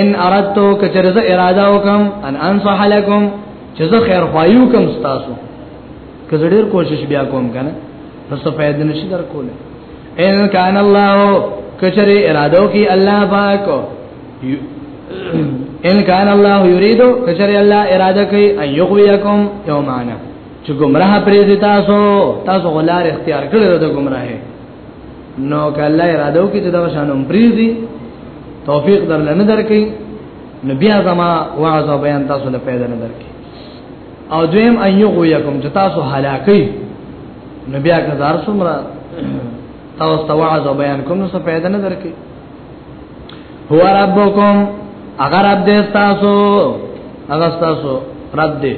ان اردتو کچرز اراده وکم ان انصح لكم چې زه خیر خوایو کوم تاسو که زه ډیر کوشش بیا کوم کنه نو څه فائدې نشي در کوله ان کان الله کچری اراده وکي الله پاک ان کان الله یرید کچری الله اراده کوي ان یغویکم یومانا چې گمراه پرې تاسو تاسو غلار اختیار کړل د گمراهه نو کله اراده وکړي چې دا شانم پریزي توفیق درل نه درکې نو بیا زما وعظ او بیان تاسو له پیدا نه درکې او دویم ایو غو یکم چې تاسو هلاکې نو بیا که زار سمرا تاسو ته وعظ او بیان کوم نو څه پیدا نه درکې هو ربکم اگر رب دې تاسو اگر تاسو رب دې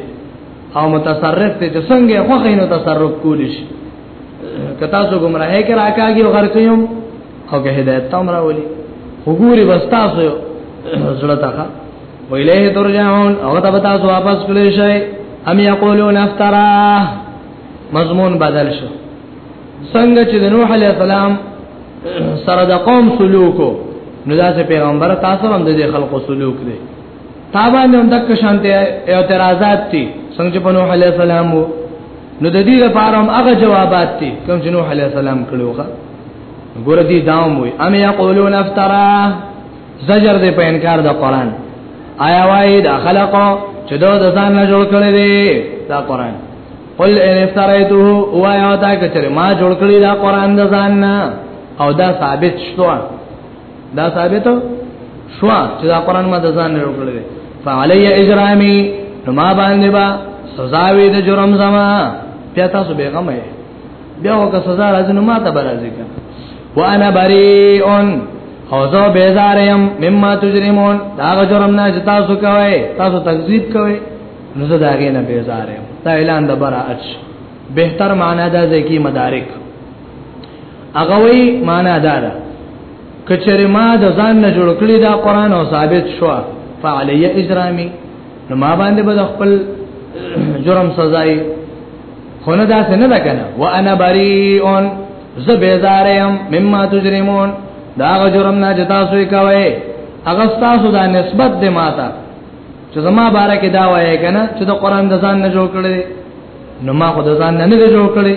او متصرف ته څنګه خو خینو تصرف کولی شي کتا سو گمراهی کرا کاږي او غرقيوم او که هدایت تام راولي وګوري وستا سو زړه تا ویلیه ترجعون او ته بتا سو واپس کړی شي ام یقولون افترا مضمون بدل شو څنګه چې د نوح علی السلام سره د قوم سلوکو نو دا چې پیغمبر تاسو هم د خلقو سلوک دی تابان هم دک شانته اعتراضات دي څنګه چې بنو عليه السلام وو نو د دې لپاره هم هغه جوابات دي کوم چې نوح عليه السلام کړوخه ګور دي داوم وي ام یقولون افترا زجر دې په انکار د قران آیا وای دا خلق چې دا د ځان نه جوړ کړی دی دا قران قل ان افتریته وای او دا کچره ما جوړ کړی دا قران د ځان نه او دا ثابت شوه دا ثابت شو چې دا قران ما د ځان نه وکړل فعلی اجرامی نو ما باندې با سزا وی د جرم زما بیا تاسو بیغم یې بیا وکه سزا راځي نو ما ته برازي کا وانا بریئون او زه بیزار یم مما تجرمون دا جرم نه چې تاسو کوي تاسو تکذیب کوي نو زه دا غي نه بیزار یم دا اعلان د برائت بهتر معنا دا ځکه مدارک هغه وی معنا دا ده کچره ما د ځان نه جوړ کړی دا قران او ثابت شو فعلی اجرامي نو ما باندې به خپل جرم سزای خو نه دا څنګه ده کنه وانا بریئون ز بیزارم مما تجرمون دا جرم نه جتا سوې کوي هغه تاسو دا نسبت دی ماته چې زما باره کې دا وایې کنه چې د قران د ځان نه جوړ کړی نو ما خو د ځان نه نه جوړ کړي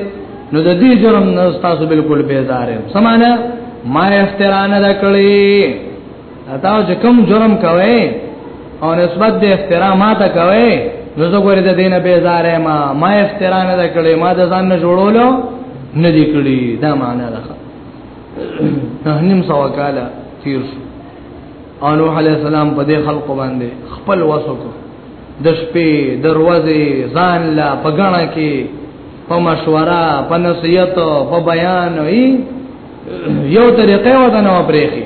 نو د دې جرم نه تاسو بالکل بیزار یم سمانه ما افترا نه کړی تاسو چې کوم جرم کوي او نسبت د افترا ما ته کوي نو زه ګورې د دینه بیزار یم ما افترا نه کړی ما د ځان نه جوړولو نه دی کړی دا معنا ده نه نیم سو کاله تیر شو او نوح علی السلام په دې خلق باندې خپل وسو کو د شپې دروازه ځان لا پګړه کې په مشوره په نصیحت په بیان وي یو طریقې و دنه پرېخي